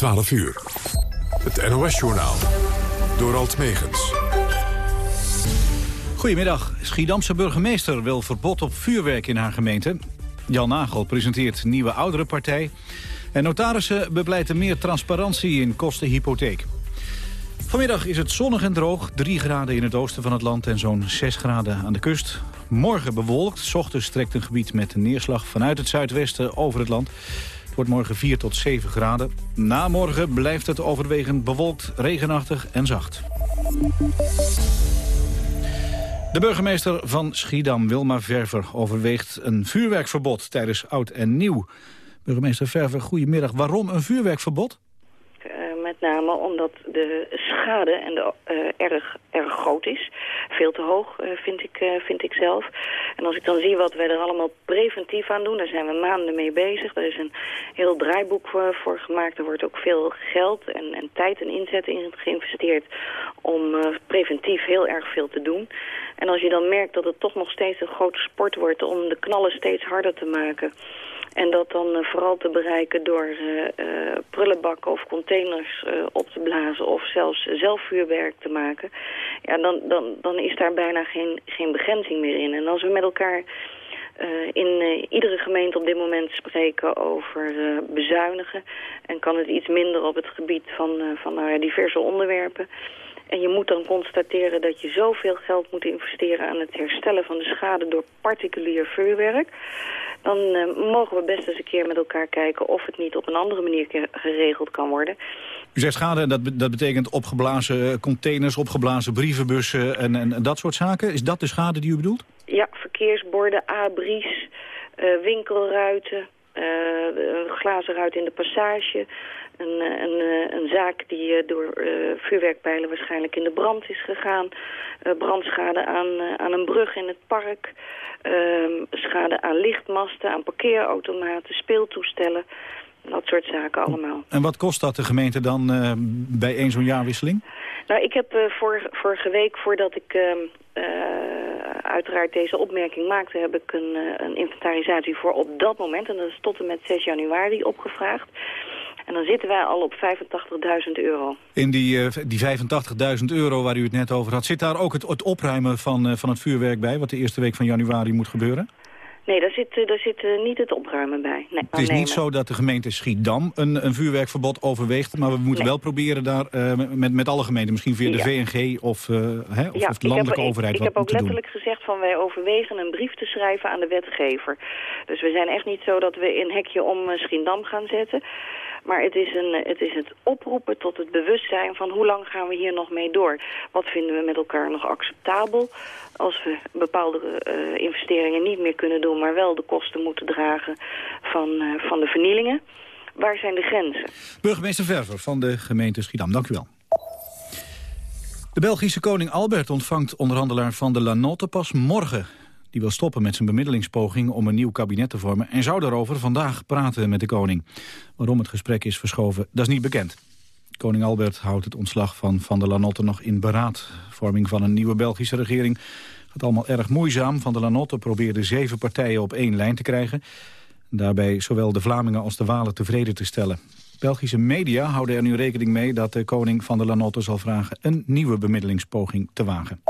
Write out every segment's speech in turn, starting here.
12 uur. Het NOS-journaal. Door Alt Megens. Goedemiddag. Schiedamse burgemeester wil verbod op vuurwerk in haar gemeente. Jan Nagel presenteert nieuwe oudere partij. En notarissen bepleiten meer transparantie in kostenhypotheek. Vanmiddag is het zonnig en droog. 3 graden in het oosten van het land en zo'n 6 graden aan de kust. Morgen bewolkt. S ochtends trekt een gebied met neerslag vanuit het zuidwesten over het land. Wordt morgen 4 tot 7 graden. Na morgen blijft het overwegend bewolkt, regenachtig en zacht. De burgemeester van Schiedam, Wilma Verver, overweegt een vuurwerkverbod tijdens oud en nieuw. Burgemeester Verver, goedemiddag. Waarom een vuurwerkverbod? Met name omdat de schade en de, uh, erg, erg groot is. Veel te hoog, uh, vind, ik, uh, vind ik zelf. En als ik dan zie wat wij er allemaal preventief aan doen... daar zijn we maanden mee bezig. Er is een heel draaiboek voor, voor gemaakt. Er wordt ook veel geld en, en tijd en inzet in geïnvesteerd... om preventief heel erg veel te doen. En als je dan merkt dat het toch nog steeds een grote sport wordt... om de knallen steeds harder te maken... En dat dan uh, vooral te bereiken door uh, uh, prullenbakken of containers op te blazen of zelfs zelf vuurwerk te maken. Ja, dan, dan, dan is daar bijna geen, geen begrenzing meer in. En als we met elkaar in iedere gemeente op dit moment spreken over bezuinigen... en kan het iets minder op het gebied van, van diverse onderwerpen... En je moet dan constateren dat je zoveel geld moet investeren aan het herstellen van de schade door particulier vuurwerk. Dan uh, mogen we best eens een keer met elkaar kijken of het niet op een andere manier geregeld kan worden. U zegt schade, dat, dat betekent opgeblazen eh, containers, opgeblazen brievenbussen en, en, dat soort zaken. Is dat de schade die u bedoelt? Ja, verkeersborden, abris, uh, winkelruiten, uh, glazen ruit in de passage, een, eh, een, eh, een zaak die eh, door vuurwerkpijlen waarschijnlijk in de brand is gegaan. brandschade aan, aan een brug in het park. Ehm, schade aan lichtmasten, aan parkeerautomaten, speeltoestellen. Dat soort zaken allemaal. En wat kost dat de gemeente dan bij één zo'n jaarwisseling? Nou, ik heb vor, vorige week, voordat ik uh, uiteraard deze opmerking maakte... heb ik een, een inventarisatie voor op dat moment, en dat is tot en met 6 januari, opgevraagd. En dan zitten wij al op 85.000 euro. In die, uh, die 85.000 euro waar u het net over had... zit daar ook het, het opruimen van, uh, van het vuurwerk bij... wat de eerste week van januari moet gebeuren? Nee, daar zit, eh, daar zit niet het opruimen bij. Nee, het is niet zo dat de gemeente Schiedam een, een vuurwerkverbod overweegt... maar we moeten wel proberen daar met, met alle gemeenten... misschien via de VNG of, hè, of, of de landelijke overheid ik wat Ik heb ook letterlijk gezegd van wij overwegen een brief te schrijven aan de wetgever. Dus we zijn echt niet zo dat we een hekje om Schiedam gaan zetten... Maar het is, een, het is het oproepen tot het bewustzijn van hoe lang gaan we hier nog mee door. Wat vinden we met elkaar nog acceptabel als we bepaalde uh, investeringen niet meer kunnen doen... maar wel de kosten moeten dragen van, uh, van de vernielingen. Waar zijn de grenzen? Burgemeester Verver van de gemeente Schiedam, dank u wel. De Belgische koning Albert ontvangt onderhandelaar van de Lanotte pas morgen. Die wil stoppen met zijn bemiddelingspoging om een nieuw kabinet te vormen... en zou daarover vandaag praten met de koning. Waarom het gesprek is verschoven, dat is niet bekend. Koning Albert houdt het ontslag van Van der Lanotte nog in beraad. Vorming van een nieuwe Belgische regering gaat allemaal erg moeizaam. Van der Lanotte probeerde zeven partijen op één lijn te krijgen. Daarbij zowel de Vlamingen als de Walen tevreden te stellen. Belgische media houden er nu rekening mee dat de koning van der Lanotte zal vragen... een nieuwe bemiddelingspoging te wagen.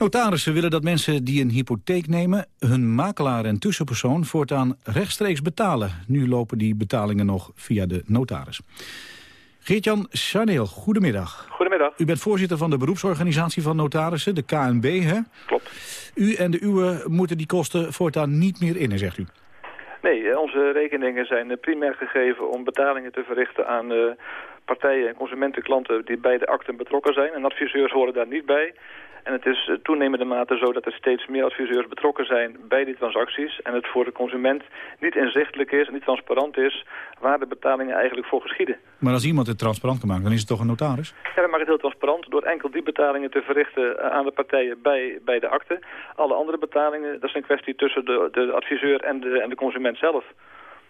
Notarissen willen dat mensen die een hypotheek nemen... hun makelaar en tussenpersoon voortaan rechtstreeks betalen. Nu lopen die betalingen nog via de notaris. Geert-Jan Chaneel, goedemiddag. Goedemiddag. U bent voorzitter van de beroepsorganisatie van notarissen, de KNB, hè? Klopt. U en de uwe moeten die kosten voortaan niet meer innen, zegt u? Nee, onze rekeningen zijn primair gegeven om betalingen te verrichten aan uh, partijen en consumentenklanten die bij de akten betrokken zijn. En adviseurs horen daar niet bij. En het is toenemende mate zo dat er steeds meer adviseurs betrokken zijn bij die transacties. En het voor de consument niet inzichtelijk is en niet transparant is waar de betalingen eigenlijk voor geschieden. Maar als iemand het transparant kan maken, dan is het toch een notaris? Ja, dan maakt het heel transparant door enkel die betalingen te verrichten eh, aan de partijen bij, bij de akte. Alle andere betalingen, dat is een kwestie tussen de, de adviseur en de, en de consument zelf.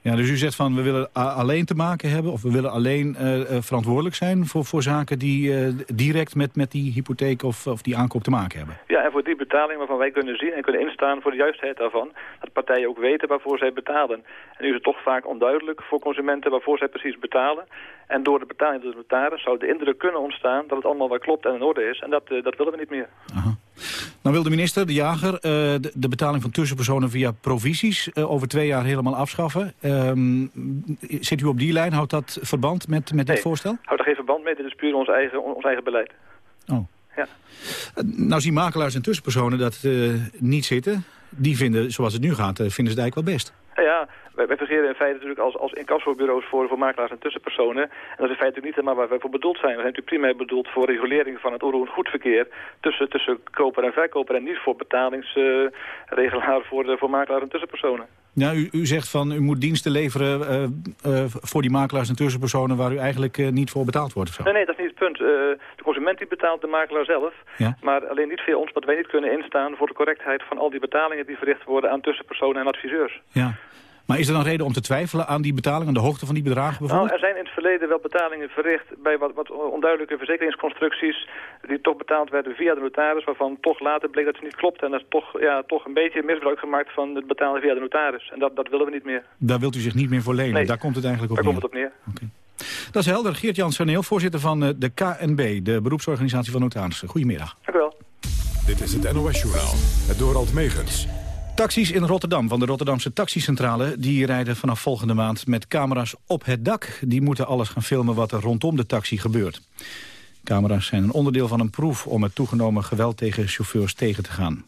Ja, dus u zegt van we willen alleen te maken hebben... of we willen alleen uh, verantwoordelijk zijn voor, voor zaken die uh, direct met, met die hypotheek of, of die aankoop te maken hebben. Ja, en voor die betaling waarvan wij kunnen zien en kunnen instaan voor de juistheid daarvan... dat partijen ook weten waarvoor zij betalen. En nu is het toch vaak onduidelijk voor consumenten waarvoor zij precies betalen. En door de betaling door de notaris zou de indruk kunnen ontstaan dat het allemaal wel klopt en in orde is. En dat, dat willen we niet meer. Aha. Nou wil de minister, de jager, uh, de, de, betaling van tussenpersonen via provisies uh, over twee jaar helemaal afschaffen. Um, zit u op die lijn? Houdt dat verband met, met nee, dit voorstel? houdt er geen verband mee. Dit is puur ons eigen, ons eigen beleid. Oh. Ja. Uh, nou zien makelaars en tussenpersonen dat niet zitten. Die vinden, zoals het nu gaat, vinden ze het eigenlijk wel best. Ja, wij, wij fungeren in feite natuurlijk als, als incassobureaus voor, voor makelaars en tussenpersonen. En dat is in feite niet helemaal waar wij voor bedoeld zijn. We zijn natuurlijk primair bedoeld voor regulering van het onroerend goedverkeer tussen, tussen koper en verkoper. En niet voor betalingsregelaar voor, voor makelaars en tussenpersonen. Ja, u, u zegt van u moet diensten leveren uh, uh, voor die makelaars en tussenpersonen waar u eigenlijk uh, niet voor betaald wordt. Of zo. Nee, nee, dat is niet het punt. de consument die betaalt de makelaar zelf. Ja? Maar alleen niet via ons, dat wij niet kunnen instaan voor de correctheid van al die betalingen die verricht worden aan tussenpersonen en adviseurs. Ja. Maar is er dan reden om te twijfelen aan die betaling, aan de hoogte van die bedragen bijvoorbeeld? Nou, er zijn in het verleden wel betalingen verricht bij wat, wat onduidelijke verzekeringsconstructies die toch betaald werden via de notaris, waarvan toch later bleek dat het niet klopt. En dat is toch, ja, toch een beetje misbruik gemaakt van het betalen via de notaris. En dat, dat willen we niet meer. Daar wilt u zich niet meer voor lenen? Nee. Daar komt het eigenlijk op Daar neer? komt het op neer. Okay. Dat is helder. Geert-Jan Saneel, voorzitter van de KNB, de beroepsorganisatie van notarissen. Goedemiddag. Dank u wel. Dit is het NOS Journaal, het Dorald Megens. Taxis in Rotterdam van de Rotterdamse taxicentrale... die rijden vanaf volgende maand met camera's op het dak. Die moeten alles gaan filmen wat er rondom de taxi gebeurt. Camera's zijn een onderdeel van een proef... om het toegenomen geweld tegen chauffeurs tegen te gaan.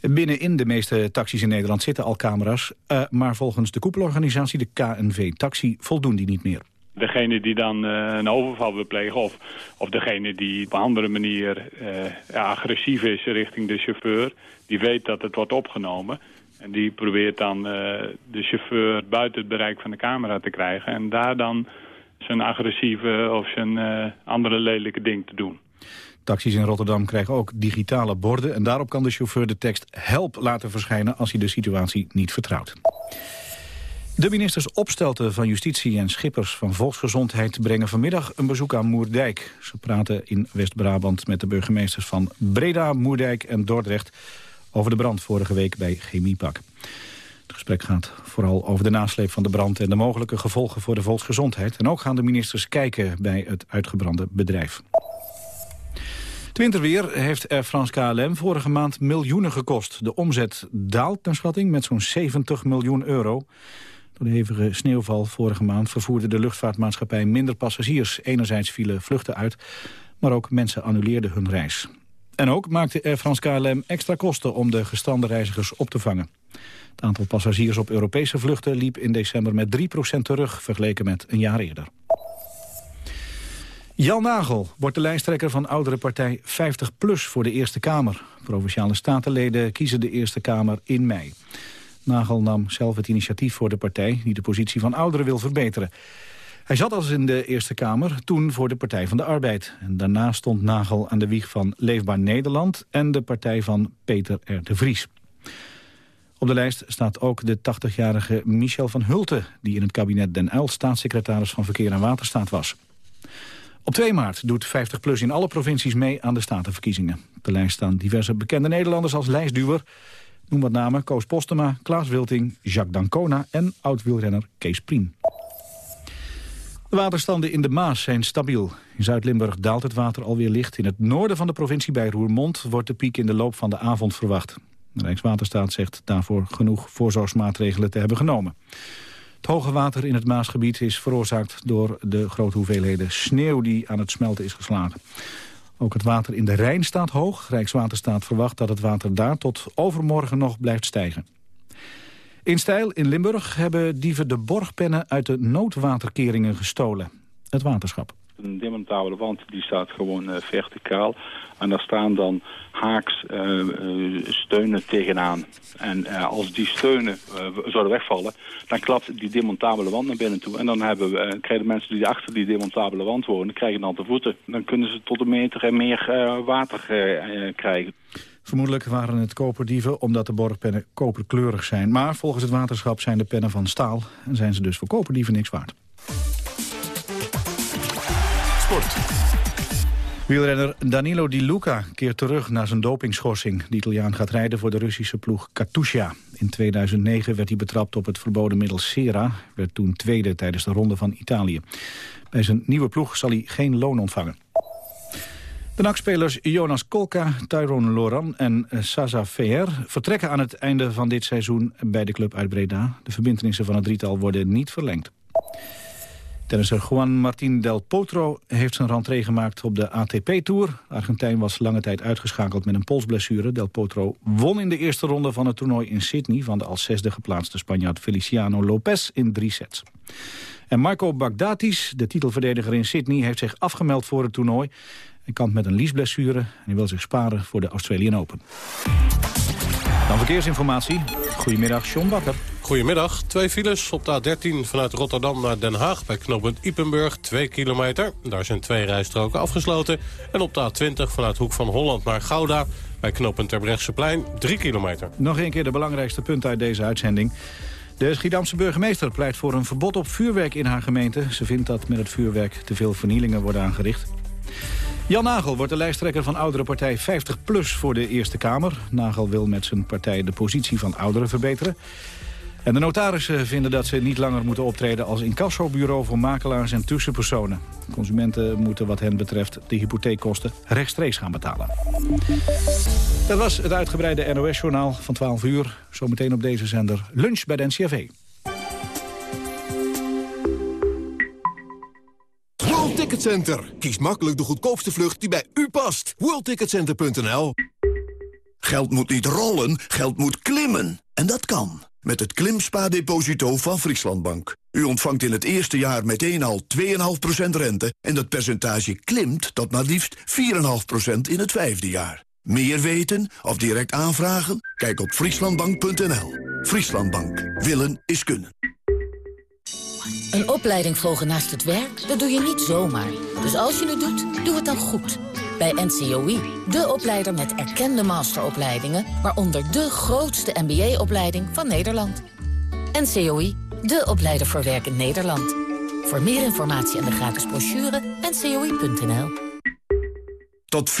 Binnenin de meeste taxis in Nederland zitten al camera's... Uh, maar volgens de koepelorganisatie, de KNV Taxi, voldoen die niet meer. Degene die dan uh, een overval wil plegen of, of degene die op een andere manier ja, agressief is richting de chauffeur... die weet dat het wordt opgenomen. En die probeert dan uh, de chauffeur buiten het bereik van de camera te krijgen... en daar dan zijn agressieve of zijn andere lelijke ding te doen. Taxis in Rotterdam krijgen ook digitale borden... en daarop kan de chauffeur de tekst help laten verschijnen... als hij de situatie niet vertrouwt. De ministers Opstelten van Justitie en Schippers van Volksgezondheid brengen vanmiddag een bezoek aan Moerdijk. Ze praten in West-Brabant met de burgemeesters van Breda, Moerdijk en Dordrecht over de brand vorige week bij Chemiepak. Het gesprek gaat vooral over de nasleep van de brand en de mogelijke gevolgen voor de volksgezondheid. En ook gaan de ministers kijken bij het uitgebrande bedrijf. Het winterweer heeft Air France KLM vorige maand miljoenen gekost. De omzet daalt naar schatting met zo'n 70 miljoen euro. Door de hevige sneeuwval vorige maand vervoerde de luchtvaartmaatschappij minder passagiers. Enerzijds vielen vluchten uit, maar ook mensen annuleerden hun reis. En ook maakte Air France KLM extra kosten om de gestrande reizigers op te vangen. Het aantal passagiers op Europese vluchten liep in december met 3% terug... vergeleken met een jaar eerder. Jan Nagel wordt de lijsttrekker van oudere partij 50PLUS voor de Eerste Kamer. Provinciale statenleden kiezen de Eerste Kamer in mei. Nagel nam zelf het initiatief voor de partij... die de positie van ouderen wil verbeteren. Hij zat als in de Eerste Kamer, toen voor de Partij van de Arbeid. En daarna stond Nagel aan de wieg van Leefbaar Nederland... en de partij van Peter R. de Vries. Op de lijst staat ook de 80-jarige Michel van Hulten... die in het kabinet Den Uyl staatssecretaris van Verkeer en Waterstaat was. Op 2 maart doet 50PLUS in alle provincies mee aan de statenverkiezingen. Op de lijst staan diverse bekende Nederlanders als lijstduwer... Noem wat namen Koos Postema, Klaas Wilting, Jacques Dancona en oud-wielrenner Kees Prien. De waterstanden in de Maas zijn stabiel. In Zuid-Limburg daalt het water alweer licht. In het noorden van de provincie bij Roermond wordt de piek in de loop van de avond verwacht. De Rijkswaterstaat zegt daarvoor genoeg voorzorgsmaatregelen te hebben genomen. Het hoge water in het Maasgebied is veroorzaakt door de grote hoeveelheden sneeuw die aan het smelten is geslagen. Ook het water in de Rijn staat hoog. Rijkswaterstaat verwacht dat het water daar tot overmorgen nog blijft stijgen. In Stijl in Limburg hebben dieven de borgpennen uit de noodwaterkeringen gestolen. Het waterschap. Een demontabele wand die staat gewoon uh, verticaal. En daar staan dan haaks uh, uh, steunen tegenaan. En als die steunen zouden wegvallen, dan klapt die demontabele wand naar binnen toe. En dan hebben we, krijgen de mensen die achter die demontabele wand wonen, krijgen dan de voeten. Dan kunnen ze tot een meter en meer water krijgen. Vermoedelijk waren het koperdieven omdat de borgpennen koperkleurig zijn. Maar volgens het waterschap zijn de pennen van staal... en zijn ze dus voor koperdieven niks waard. Sport. Wielrenner Danilo Di Luca keert terug naar zijn dopingschorsing. De Italiaan gaat rijden voor de Russische ploeg Katusha. In 2009 werd hij betrapt op het verboden middel Sera. Werd toen tweede tijdens de Ronde van Italië. Bij zijn nieuwe ploeg zal hij geen loon ontvangen. De NAC-spelers Jonas Kolka, Tyrone Loran en Sasa VR vertrekken aan het einde van dit seizoen bij de club uit Breda. De verbindenissen van het drietal worden niet verlengd. Tennisser Juan Martín del Potro heeft zijn rentree gemaakt op de ATP-tour. Argentijn was lange tijd uitgeschakeld met een polsblessure. Del Potro won in de eerste ronde van het toernooi in Sydney... van de als zesde geplaatste Spanjaard Feliciano Lopez in drie sets. En Marco Bagdatis, de titelverdediger in Sydney... heeft zich afgemeld voor het toernooi. Hij kampt met een liesblessure en hij wil zich sparen voor de Australian Open. Dan verkeersinformatie. Goedemiddag, John Bakker. Goedemiddag. Twee files op de A13 vanuit Rotterdam naar Den Haag... bij knooppunt Ipenburg, 2 kilometer. Daar zijn twee rijstroken afgesloten. En op de A20 vanuit Hoek van Holland naar Gouda... bij knooppunt Terbrechtseplein, 3 kilometer. Nog een keer de belangrijkste punten uit deze uitzending. De Schiedamse burgemeester pleit voor een verbod op vuurwerk in haar gemeente. Ze vindt dat met het vuurwerk te veel vernielingen worden aangericht. Jan Nagel wordt de lijsttrekker van oudere partij 50PLUS voor de Eerste Kamer. Nagel wil met zijn partij de positie van ouderen verbeteren. En de notarissen vinden dat ze niet langer moeten optreden als incassobureau voor makelaars en tussenpersonen. Consumenten moeten wat hen betreft de hypotheekkosten rechtstreeks gaan betalen. Dat was het uitgebreide NOS-journaal van 12 uur. Zometeen op deze zender lunch bij de NCRV. Kies makkelijk de goedkoopste vlucht die bij u past. WorldTicketCenter.nl Geld moet niet rollen, geld moet klimmen. En dat kan. Met het Klimspa-deposito van Frieslandbank. U ontvangt in het eerste jaar meteen al 2,5% rente... en dat percentage klimt tot maar liefst 4,5% in het vijfde jaar. Meer weten of direct aanvragen? Kijk op frieslandbank.nl. Frieslandbank. Willen is kunnen. Een opleiding volgen naast het werk, dat doe je niet zomaar. Dus als je het doet, doe het dan goed. Bij NCOI, de opleider met erkende masteropleidingen... waaronder de grootste MBA-opleiding van Nederland. NCOI, de opleider voor werk in Nederland. Voor meer informatie en de gratis brochure, ncoi.nl. Tot 4,5%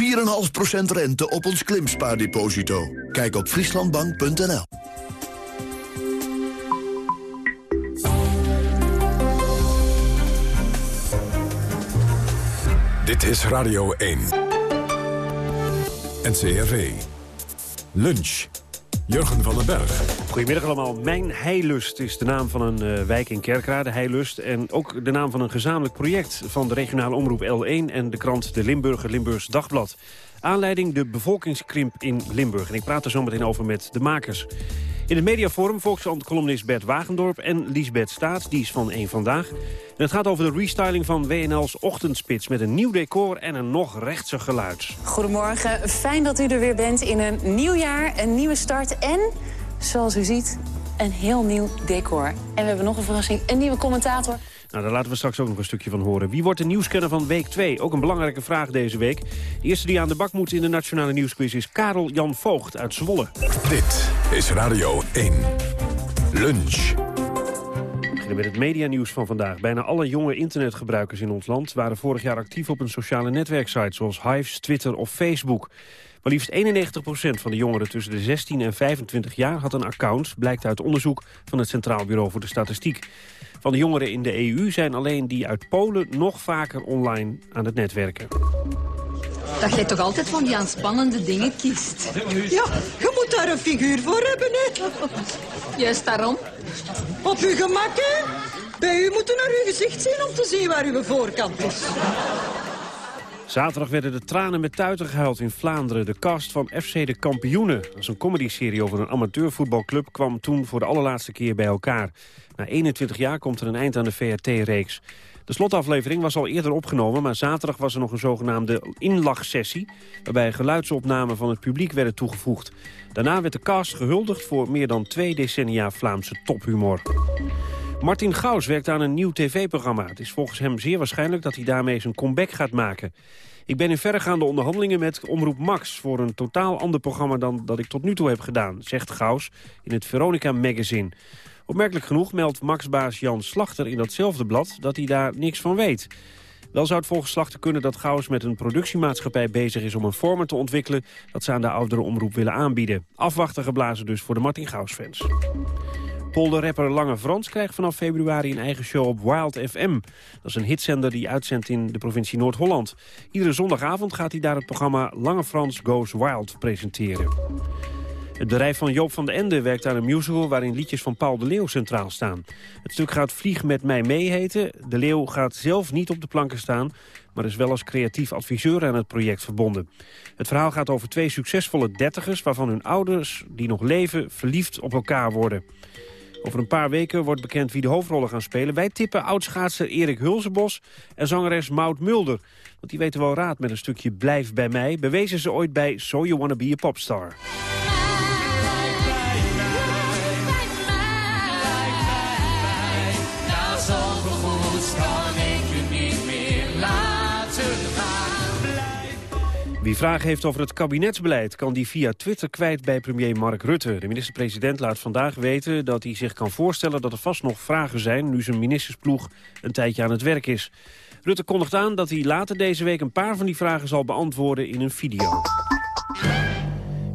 rente op ons klimspaardeposito. Kijk op frieslandbank.nl. Dit is Radio 1. NCRV. Lunch. Jurgen van den Berg. Goedemiddag allemaal. Mijn Heilust is de naam van een uh, wijk in Kerkrade, Heilust. En ook de naam van een gezamenlijk project van de regionale omroep L1... en de krant De Limburger Limburgs Dagblad. Aanleiding de bevolkingskrimp in Limburg. En ik praat er zo meteen over met de makers. In het mediaforum Volkskrant-columnist Bert Wagendorp en Liesbeth Staat. Die is van één Vandaag. En het gaat over de restyling van WNL's Ochtendspits... met een nieuw decor en een nog rechtser geluid. Goedemorgen, fijn dat u er weer bent in een nieuw jaar, een nieuwe start... en, zoals u ziet, een heel nieuw decor. En we hebben nog een verrassing, een nieuwe commentator... Nou, daar laten we straks ook nog een stukje van horen. Wie wordt de nieuwskenner van week 2? Ook een belangrijke vraag deze week. De eerste die aan de bak moet in de Nationale Nieuwsquiz is Karel Jan Voogd uit Zwolle. Dit is Radio 1. Lunch. We beginnen met het medianieuws van vandaag. Bijna alle jonge internetgebruikers in ons land waren vorig jaar actief op een sociale netwerksite zoals Hives, Twitter of Facebook. Maar liefst 91% van de jongeren tussen de 16 en 25 jaar had een account, blijkt uit onderzoek van het Centraal Bureau voor de Statistiek. Van de jongeren in de EU zijn alleen die uit Polen nog vaker online aan het netwerken. Dat jij toch altijd van die aanspannende dingen kiest. Ja, je moet daar een figuur voor hebben, hè. Juist daarom. Op uw gemak, hè. Bij u moeten naar uw gezicht zien om te zien waar uw voorkant is. Zaterdag werden de tranen met tuiten gehuild in Vlaanderen. De cast van FC de Kampioenen, dat een comedyserie over een amateurvoetbalclub... kwam toen voor de allerlaatste keer bij elkaar. Na 21 jaar komt er een eind aan de VRT-reeks. De slotaflevering was al eerder opgenomen, maar zaterdag was er nog een zogenaamde inlachsessie... waarbij geluidsopnamen van het publiek werden toegevoegd. Daarna werd de cast gehuldigd voor meer dan twee decennia Vlaamse tophumor. Martin Gauws werkt aan een nieuw tv-programma. Het is volgens hem zeer waarschijnlijk dat hij daarmee zijn comeback gaat maken. Ik ben in verregaande onderhandelingen met Omroep Max... voor een totaal ander programma dan dat ik tot nu toe heb gedaan... zegt Gauws in het Veronica Magazine. Opmerkelijk genoeg meldt Max-baas Jan Slachter in datzelfde blad... dat hij daar niks van weet. Wel zou het volgens Slachter kunnen dat Gauws met een productiemaatschappij bezig is... om een format te ontwikkelen dat ze aan de oudere omroep willen aanbieden. Afwachten geblazen dus voor de Martin Gauws-fans. Polderrapper Lange Frans krijgt vanaf februari een eigen show op Wild FM. Dat is een hitzender die uitzendt in de provincie Noord-Holland. Iedere zondagavond gaat hij daar het programma Lange Frans Goes Wild presenteren. Het bedrijf van Joop van den Ende werkt aan een musical... waarin liedjes van Paul de Leeuw centraal staan. Het stuk gaat Vlieg met mij mee heten. De Leeuw gaat zelf niet op de planken staan... maar is wel als creatief adviseur aan het project verbonden. Het verhaal gaat over twee succesvolle dertigers... waarvan hun ouders, die nog leven, verliefd op elkaar worden. Over een paar weken wordt bekend wie de hoofdrollen gaan spelen. Wij tippen oudschaatser Erik Hulzenbos en zangeres Maud Mulder. Want die weten wel raad met een stukje Blijf bij mij. Bewezen ze ooit bij So You Wanna Be a Popstar. Wie vragen heeft over het kabinetsbeleid... kan die via Twitter kwijt bij premier Mark Rutte. De minister-president laat vandaag weten dat hij zich kan voorstellen... dat er vast nog vragen zijn nu zijn ministersploeg een tijdje aan het werk is. Rutte kondigt aan dat hij later deze week een paar van die vragen zal beantwoorden in een video.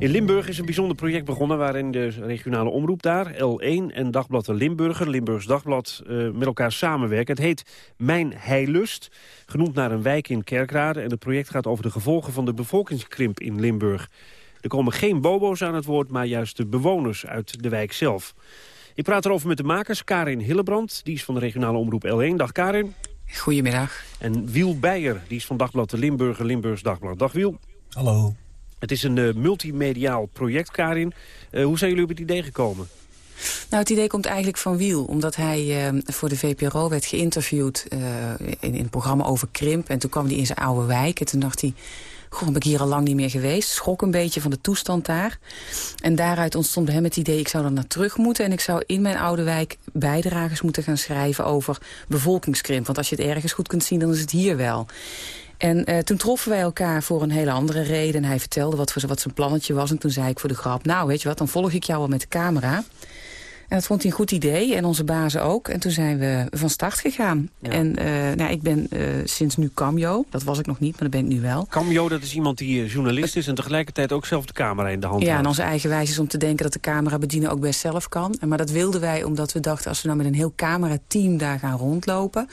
In Limburg is een bijzonder project begonnen waarin de regionale omroep daar, L1 en Dagblad de Limburger, Limburgs Dagblad, eh, met elkaar samenwerken. Het heet Mijn Heilust, genoemd naar een wijk in Kerkrade. En het project gaat over de gevolgen van de bevolkingskrimp in Limburg. Er komen geen bobo's aan het woord, maar juist de bewoners uit de wijk zelf. Ik praat erover met de makers, Karin Hillebrand, die is van de regionale omroep L1. Dag Karin. Goedemiddag. En Wiel Beijer, die is van Dagblad de Limburger, Limburgs Dagblad. Dag Wiel. Hallo. Het is een eh, multimediaal project, Karin. Eh, hoe zijn jullie op het idee gekomen? Nou, het idee komt eigenlijk van Wiel. Omdat hij eh, voor de VPRO werd geïnterviewd eh, in, in het programma over krimp. En toen kwam hij in zijn oude wijk. En toen dacht hij, goh, ben ik hier al lang niet meer geweest. Schrok een beetje van de toestand daar. En daaruit ontstond hem het idee, ik zou er naar terug moeten. En ik zou in mijn oude wijk bijdragers moeten gaan schrijven over bevolkingskrimp. Want als je het ergens goed kunt zien, dan is het hier wel. En uh, toen troffen wij elkaar voor een hele andere reden. En hij vertelde wat, voor, wat zijn plannetje was. En toen zei ik voor de grap, nou weet je wat, dan volg ik jou wel met de camera. En dat vond hij een goed idee en onze bazen ook. En toen zijn we van start gegaan. Ja. En uh, nou, ik ben uh, sinds nu cameo. Dat was ik nog niet, maar dat ben ik nu wel. Cameo, dat is iemand die journalist is... en tegelijkertijd ook zelf de camera in de hand Ja, houdt. en onze eigen wijze is om te denken dat de camera bedienen ook best zelf kan. En, maar dat wilden wij omdat we dachten... als we nou met een heel camerateam daar gaan rondlopen...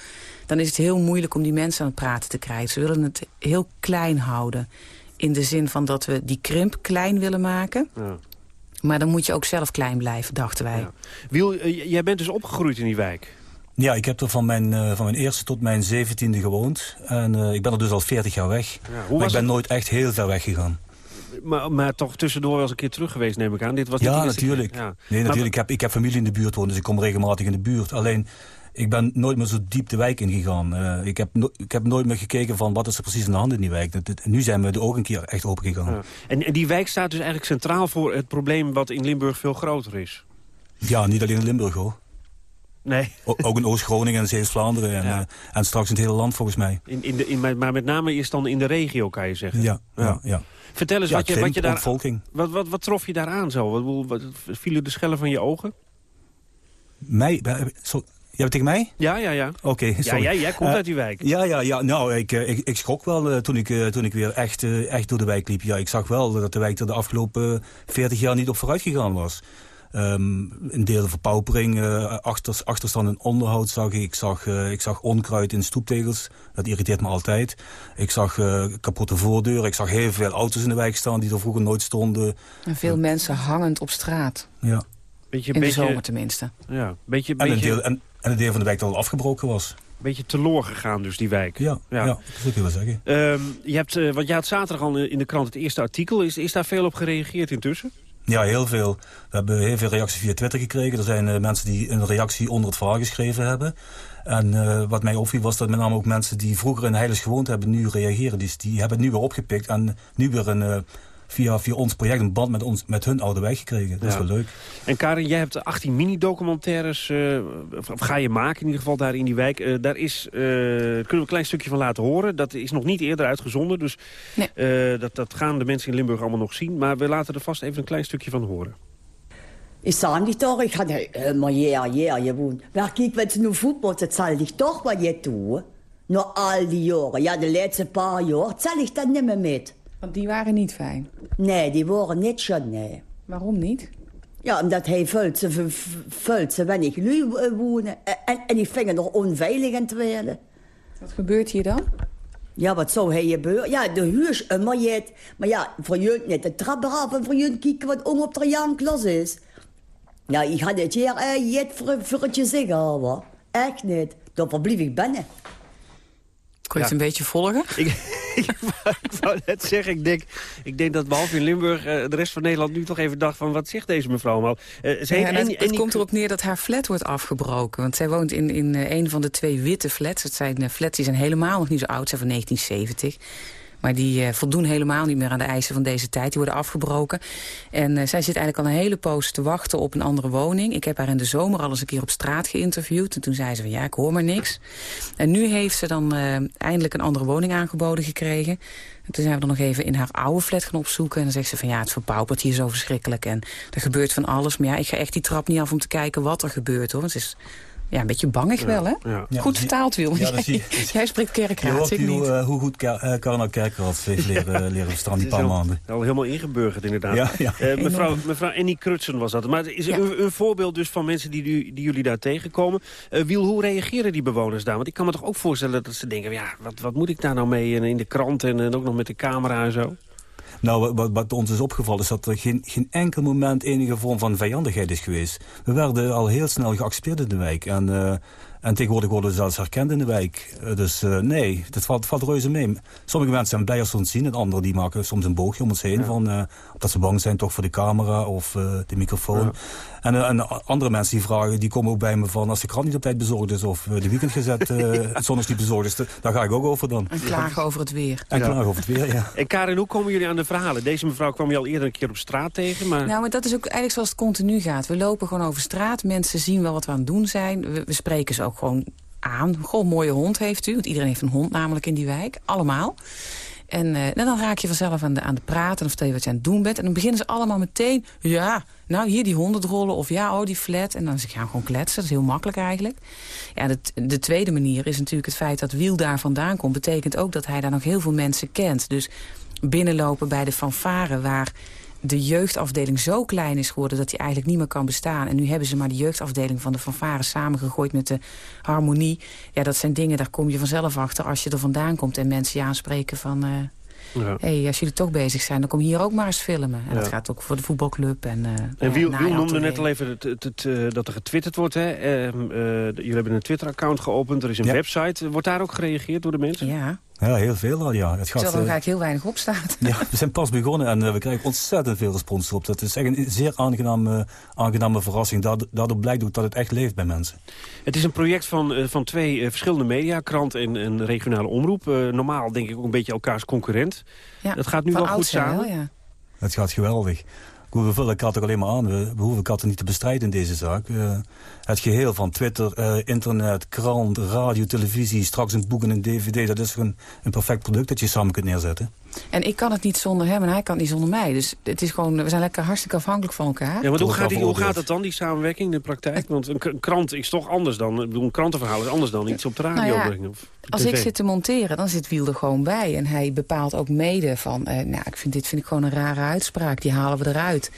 dan is het heel moeilijk om die mensen aan het praten te krijgen. Ze willen het heel klein houden. In de zin van dat we die krimp klein willen maken... Ja. Maar dan moet je ook zelf klein blijven, dachten wij. Ja. Wiel, uh, jij bent dus opgegroeid in die wijk? Ja, ik heb er van mijn, uh, van mijn eerste tot mijn zeventiende gewoond. En uh, ik ben er dus al veertig jaar weg. Ja, maar ik ben het? nooit echt heel ver weggegaan. Maar, maar toch tussendoor wel eens een keer terug geweest, neem ik aan. Dit was ja, natuurlijk. Ja. Nee, natuurlijk. Maar, ik, heb, ik heb familie in de buurt wonen, dus ik kom regelmatig in de buurt. Alleen, ik ben nooit meer zo diep de wijk ingegaan. Uh, ik, heb no ik heb nooit meer gekeken van wat is er precies aan de hand in die wijk. Dat, dat, nu zijn we er ook een keer echt open gegaan. Ja. En, en die wijk staat dus eigenlijk centraal voor het probleem wat in Limburg veel groter is? Ja, niet alleen in Limburg hoor. Nee. O ook in Oost-Groningen en Zeeuws-Vlaanderen en, ja. uh, en straks in het hele land volgens mij. In, in de, in, maar met name is dan in de regio, kan je zeggen? Ja, ja. ja, ja. Vertel eens ja, wat, je, wat je daar... Ontvolking. Wat, wat, wat trof je daar aan zo? Wat, wat, vielen de schellen van je ogen? Mij... Zo, Jij tegen mij? Ja, ja, ja. Oké, okay, ja, ja, jij komt uh, uit die wijk. Ja, ja, ja. Nou, ik, ik, ik schrok wel uh, toen, ik, uh, toen ik weer echt, echt door de wijk liep. Ja, ik zag wel dat de wijk er de afgelopen 40 jaar niet op vooruit gegaan was. Um, in delen verpaupering, achter, achterstand in onderhoud zag ik. Ik zag, ik zag onkruid in stoeptegels. Dat irriteert me altijd. Ik zag kapotte voordeuren. Ik zag heel veel auto's in de wijk staan die er vroeger nooit stonden. En veel mensen hangend op straat. Ja. Beetje, in de beetje, zomer tenminste. Ja, beetje, en, beetje... een deel, en, en een deel van de wijk dat al afgebroken was. Beetje teloor gegaan dus, die wijk. Ja, ja. ja dat wil ik wel zeggen. Um, je hebt, uh, want je had zaterdag al in de krant het eerste artikel. Is, is daar veel op gereageerd intussen? Ja, heel veel. We hebben heel veel reacties via Twitter gekregen. Er zijn uh, mensen die een reactie onder het verhaal geschreven hebben. En uh, wat mij opviel was dat met name ook mensen die vroeger in Heilig gewoond hebben... nu reageren. Dus die hebben het nu weer opgepikt en nu weer een via, via ons project een band met, ons, met hun oude wijk gekregen. Dat is Ja. wel leuk. En Karin, jij hebt 18 mini-documentaires, eh, of ga je maken in ieder geval daar in die wijk. Eh, daar is, eh, kunnen we een klein stukje van laten horen. Dat is nog niet eerder uitgezonden, dus eh, dat, dat gaan de mensen in Limburg allemaal nog zien. Maar we laten er vast even een klein stukje van horen. Ich sah dich doch, ich hatte immer yeah, yeah gewohnt. Wer kijkt, wenn du nur Fußball, dann zahl ich doch, was je tue. Nur all die Jahre, ja, de letzte paar Jahre, zahl ich dann nicht mehr mit. Want die waren niet fijn? Nee, die waren niet schön, nee. Waarom niet? Ja, omdat hij vult ze, v- v- vult ze wanneer ik nu eh, wonen. En, en die vingen nog onveilig het worden. Wat gebeurt hier dan? Ja, wat zou hij gebeuren? Ja, de huur is een maillet. Maar ja, voor jullie net de trap eraf en voor jullie kijken wat om op de Jan klas is. Ja, ik had het hier eh, jet voor, voor het je zeggen, hoor. Echt niet. Dan verblijf ik binnen. Kon je het een beetje volgen? Ik wou net zeggen, ik denk, ik denk dat behalve in Limburg... eh, de rest van Nederland nu toch even dacht van... wat zegt deze mevrouw allemaal? Eh, ze Ja, heet en het, komt erop neer dat haar flat wordt afgebroken. Want zij woont in, in eh, een van de twee witte flats. Het zijn flats die zijn helemaal nog niet zo oud, zijn van 1970. Maar die eh, voldoen helemaal niet meer aan de eisen van deze tijd. Die worden afgebroken. En eh, zij zit eigenlijk al een hele poos te wachten op een andere woning. Ik heb haar in de zomer al eens een keer op straat geïnterviewd. En toen zei ze van ja, ik hoor maar niks. En nu heeft ze dan eh, eindelijk een andere woning aangeboden gekregen. En toen zijn we dan nog even in haar oude flat gaan opzoeken. En dan zegt ze van ja, het verpaupert hier zo verschrikkelijk. En er gebeurt van alles. Maar ja, ik ga echt die trap niet af om te kijken wat er gebeurt. hoor. Want is ja, een beetje bangig wel, hè? Ja, Goed vertaald, Wil. Ja, dat zie- Jij spreekt kerkraad, ik hoe, niet. eh, hoe goed eh, Karel Kerkraad heeft leren, leren verstaan die paar al- maanden. Al helemaal ingeburgerd, inderdaad. Ja, ja. Eh, mevrouw, mevrouw Annie Krutsen was dat. Maar is een, een voorbeeld dus van mensen die, die jullie daar tegenkomen. Eh, Wiel, hoe reageren die bewoners daar? Want ik kan me toch ook voorstellen dat ze denken... ja, wat, wat moet ik daar nou mee en in de krant en, en ook nog met de camera en zo? Nou, wat- wat, ons is opgevallen is dat er geen, geen enkel moment enige vorm van vijandigheid is geweest. We werden al heel snel geaccepteerd in de wijk. En, eh, en tegenwoordig worden we zelfs herkend in de wijk. Eh, dus eh, nee, dat valt, valt reuze mee. Sommige mensen zijn blij als ze ons zien. En anderen die maken soms een boogje om ons heen. Van, eh, dat ze bang zijn toch voor de camera of eh, de microfoon. En, en andere mensen die vragen, die komen ook bij me van... als de krant niet op tijd bezorgd is of de weekendgezet uh, het zondags niet bezorgd is... dan- daar ga ik ook over dan. En klagen over het weer. En klagen over het weer, ja. En Karin, hoe komen jullie aan de verhalen? Deze mevrouw kwam je al eerder een keer op straat tegen, maar... Nou, maar dat is ook eigenlijk zoals het continu gaat. We lopen gewoon over straat, mensen zien wel wat we aan het doen zijn. We, we spreken ze gewoon aan. Goh, mooie hond heeft u, want iedereen heeft een hond namelijk in die wijk. Allemaal. En, eh, en dan raak je vanzelf aan de, aan de praten of je wat je aan het doen bent. En dan beginnen ze allemaal meteen, ja, nou hier die hondendrollen of ja, oh die flat. En dan zeg je, ja, gewoon kletsen, dat is heel makkelijk eigenlijk. Ja, de, de tweede manier is natuurlijk het feit dat Wiel daar vandaan komt. Betekent ook dat hij daar nog heel veel mensen kent. Dus binnenlopen bij de fanfare waar de jeugdafdeling zo klein is geworden... dat die eigenlijk niet meer kan bestaan. En nu hebben ze maar de jeugdafdeling van de fanfare samengegooid met de harmonie. Ja, dat zijn dingen, daar kom je vanzelf achter als je er vandaan komt... en mensen je aanspreken van... eh, Ja. hey, als jullie toch bezig zijn, dan kom hier ook maar eens filmen. En Ja. dat gaat ook voor de voetbalclub. En, eh, En ja, Wiel, noemde net al even het, het, het, eh, dat er getwitterd wordt. Hè? Ehm, eh, jullie hebben een Twitter-account geopend, er is een Ja. website. Wordt daar ook gereageerd door de mensen? Ja, Ja, heel veel al, ja. Het terwijl er gaat, nog eh, eigenlijk heel weinig op staat. Ja, we zijn pas begonnen en eh, we krijgen ontzettend veel respons op. Dat is echt een zeer aangename, aangename verrassing. Daardoor, daardoor blijkt ook dat het echt leeft bij mensen. Het is een project van, eh, van twee eh, verschillende media, krant en, en regionale omroep. Eh, normaal denk ik ook een beetje elkaars concurrent. Ja, dat gaat nu wel goed samen. wel, ja. Het gaat geweldig. We vullen katten alleen maar aan. We, we hoeven katten niet te bestrijden in deze zaak. Eh, het geheel van Twitter, eh, internet, krant, radio, televisie... straks een boek en een dvd... dat is gewoon een perfect product dat je samen kunt neerzetten. En ik kan het niet zonder hem en hij kan het niet zonder mij. Dus het is gewoon, we zijn lekker hartstikke afhankelijk van elkaar. Ja, maar hoe gaat, die, hoe gaat het dan, die samenwerking in de praktijk? Want een krant is toch anders dan... Ik bedoel, een krantenverhaal is anders dan iets op de radio Nou ja, brengen. Of Als tv. ik zit te monteren, dan zit Wiel er gewoon bij. En hij bepaalt ook mede van... eh, nou, ik vind, dit vind ik gewoon een rare uitspraak. Die halen we eruit.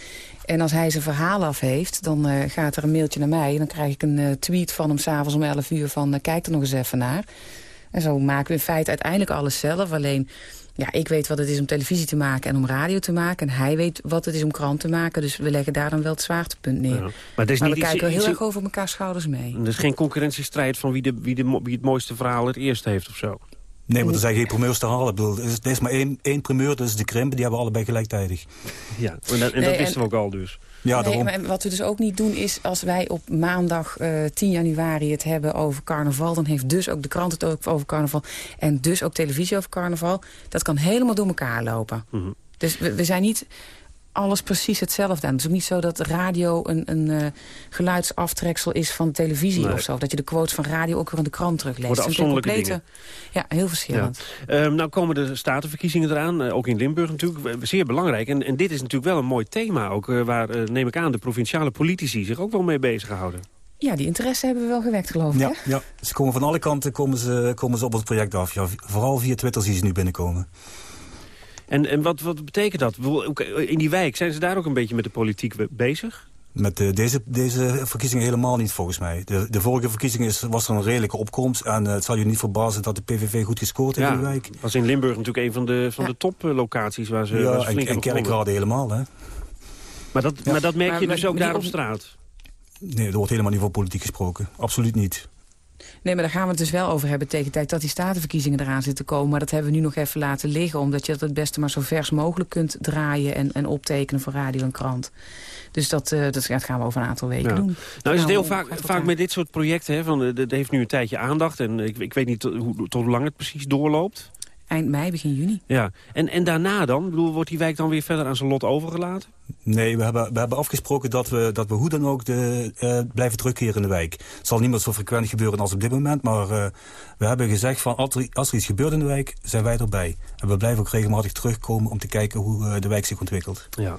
En als hij zijn verhaal af heeft, dan eh, gaat er een mailtje naar mij. En dan krijg ik een eh, tweet van hem s'avonds om 11 uur van... kijk er nog eens even naar. En zo maken we in feite uiteindelijk alles zelf. Alleen, ja, ik weet wat het is om televisie te maken en om radio te maken. En hij weet wat het is om krant te maken. Dus we leggen daar dan wel het zwaartepunt neer. Ja, maar het is maar niet we iets- kijken wel heel iets- erg over elkaar schouders mee. Er is geen concurrentiestrijd van wie, de, wie, de, wie het mooiste verhaal het eerst heeft of zo. Nee, maar er zijn geen primeurs te halen. Ik bedoel, er is, er is maar één, één primeur, dat is de Krimpen. Die hebben we allebei gelijktijdig. Ja, en dat, en Nee, dat wisten en- we ook al dus. Ja, nee, maar wat we dus ook niet doen is... als wij op maandag eh 10 januari het hebben over carnaval... dan heeft dus ook de krant het ook over carnaval... en dus ook televisie over carnaval. Dat kan helemaal door elkaar lopen. Mhm. Dus we, we zijn niet alles precies hetzelfde aan. Het is ook niet zo dat radio een, een uh, geluidsaftreksel is van televisie Nee. of zo. Dat je de quotes van radio ook weer in de krant terugleest. Worden afzonderlijke complete- Ja, heel verschillend. Ja. Ehm, nou komen de statenverkiezingen eraan, eh, ook in Limburg natuurlijk. Eh, Zeer belangrijk. En, en dit is natuurlijk wel een mooi thema ook... eh, waar, eh, neem ik aan, de provinciale politici zich ook wel mee bezighouden. Ja, die interesse hebben we wel gewekt, geloof ik. Ja, hè? ja, ze komen van alle kanten komen ze, komen ze op het project af. Ja, vooral via Twitter zien ze nu binnenkomen. En, en wat, wat betekent dat? In die wijk, zijn ze daar ook een beetje met de politiek bezig? Met eh, deze, deze verkiezingen helemaal niet volgens mij. De, de vorige verkiezingen is, was er een redelijke opkomst. En eh, het zal je niet verbazen dat de PVV goed gescoord heeft in de wijk. was in Limburg natuurlijk een van de, van de toplocaties waar ze, waar Ja, ze en, flink en kerkraden helemaal, hè. Maar dat, maar dat merk je maar dus ook die daar op op- straat? Nee, er wordt helemaal niet voor politiek gesproken. Absoluut niet. Nee, maar daar gaan we het dus wel over hebben tegen de tijd dat die statenverkiezingen eraan zitten komen. Maar dat hebben we nu nog even laten liggen. Omdat je dat het beste maar zo vers mogelijk kunt draaien en, en optekenen voor radio en krant. Dus dat, eh, dat gaan we over een aantal weken Ja. doen. Nou is het heel vaak, vaak met dit soort projecten, hè, van, eh, dat heeft nu een tijdje aandacht. En ik, ik weet niet tot hoe, tot hoe lang het precies doorloopt. Eind mei, begin juni. Ja. En, en daarna dan? Ik bedoel, wordt die wijk dan weer verder aan zijn lot overgelaten? Nee, we hebben, we hebben afgesproken dat we, dat we hoe dan ook de, eh, blijven terugkeren in de wijk. Het zal niet meer zo frequent gebeuren als op dit moment. Maar eh, we hebben gezegd van als er, als er iets gebeurt in de wijk, zijn wij erbij. En we blijven ook regelmatig terugkomen om te kijken hoe eh, de wijk zich ontwikkelt. Ja.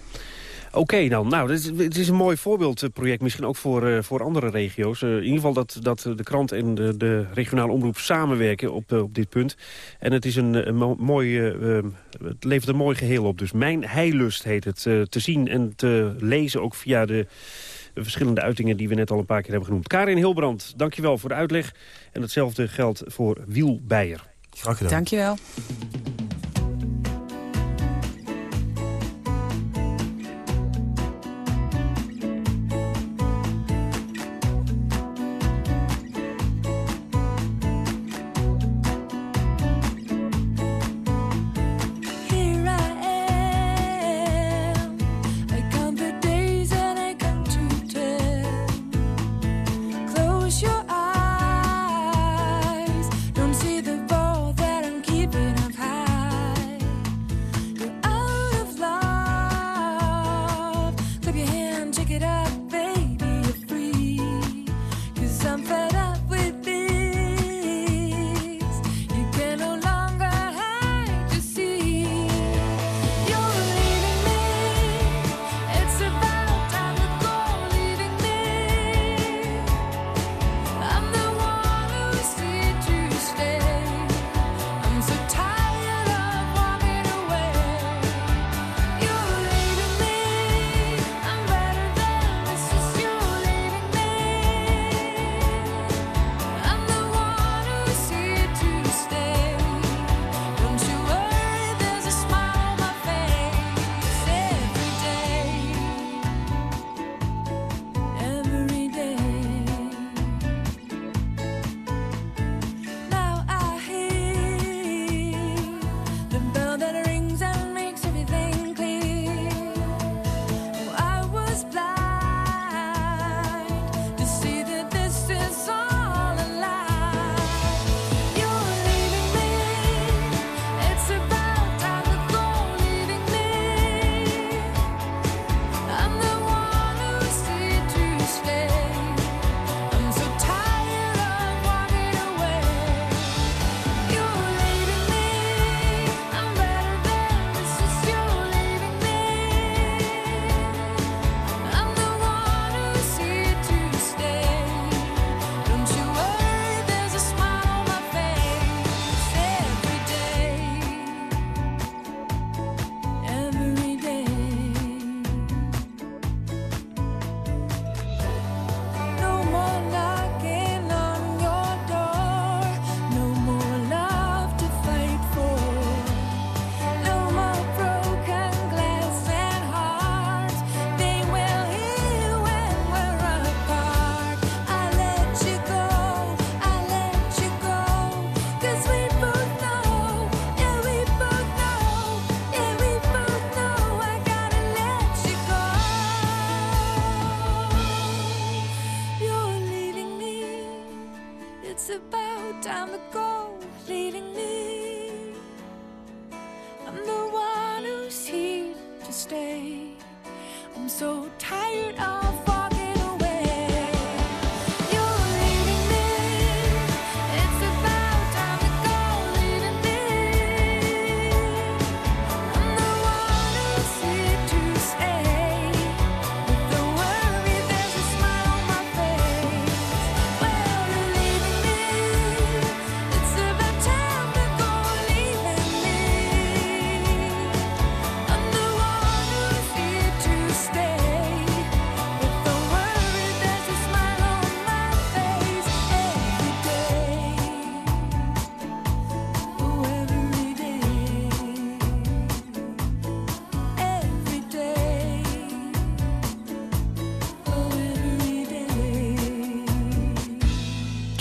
Oké dan, nou, dit is, het is een mooi voorbeeldproject, misschien ook voor, eh, voor andere regio's. Eh, in ieder geval dat, dat de krant en de, de regionale omroep samenwerken op, eh, op dit punt. En het, is een, een mo- mooi, eh, eh, het levert een mooi geheel op. Dus Mijn Heilust heet het, eh, te zien en te lezen ook via de, de verschillende uitingen die we net al een paar keer hebben genoemd. Karin Hilbrand, dankjewel voor de uitleg. En hetzelfde geldt voor Wiel Beijer. Graag gedaan. Dankjewel.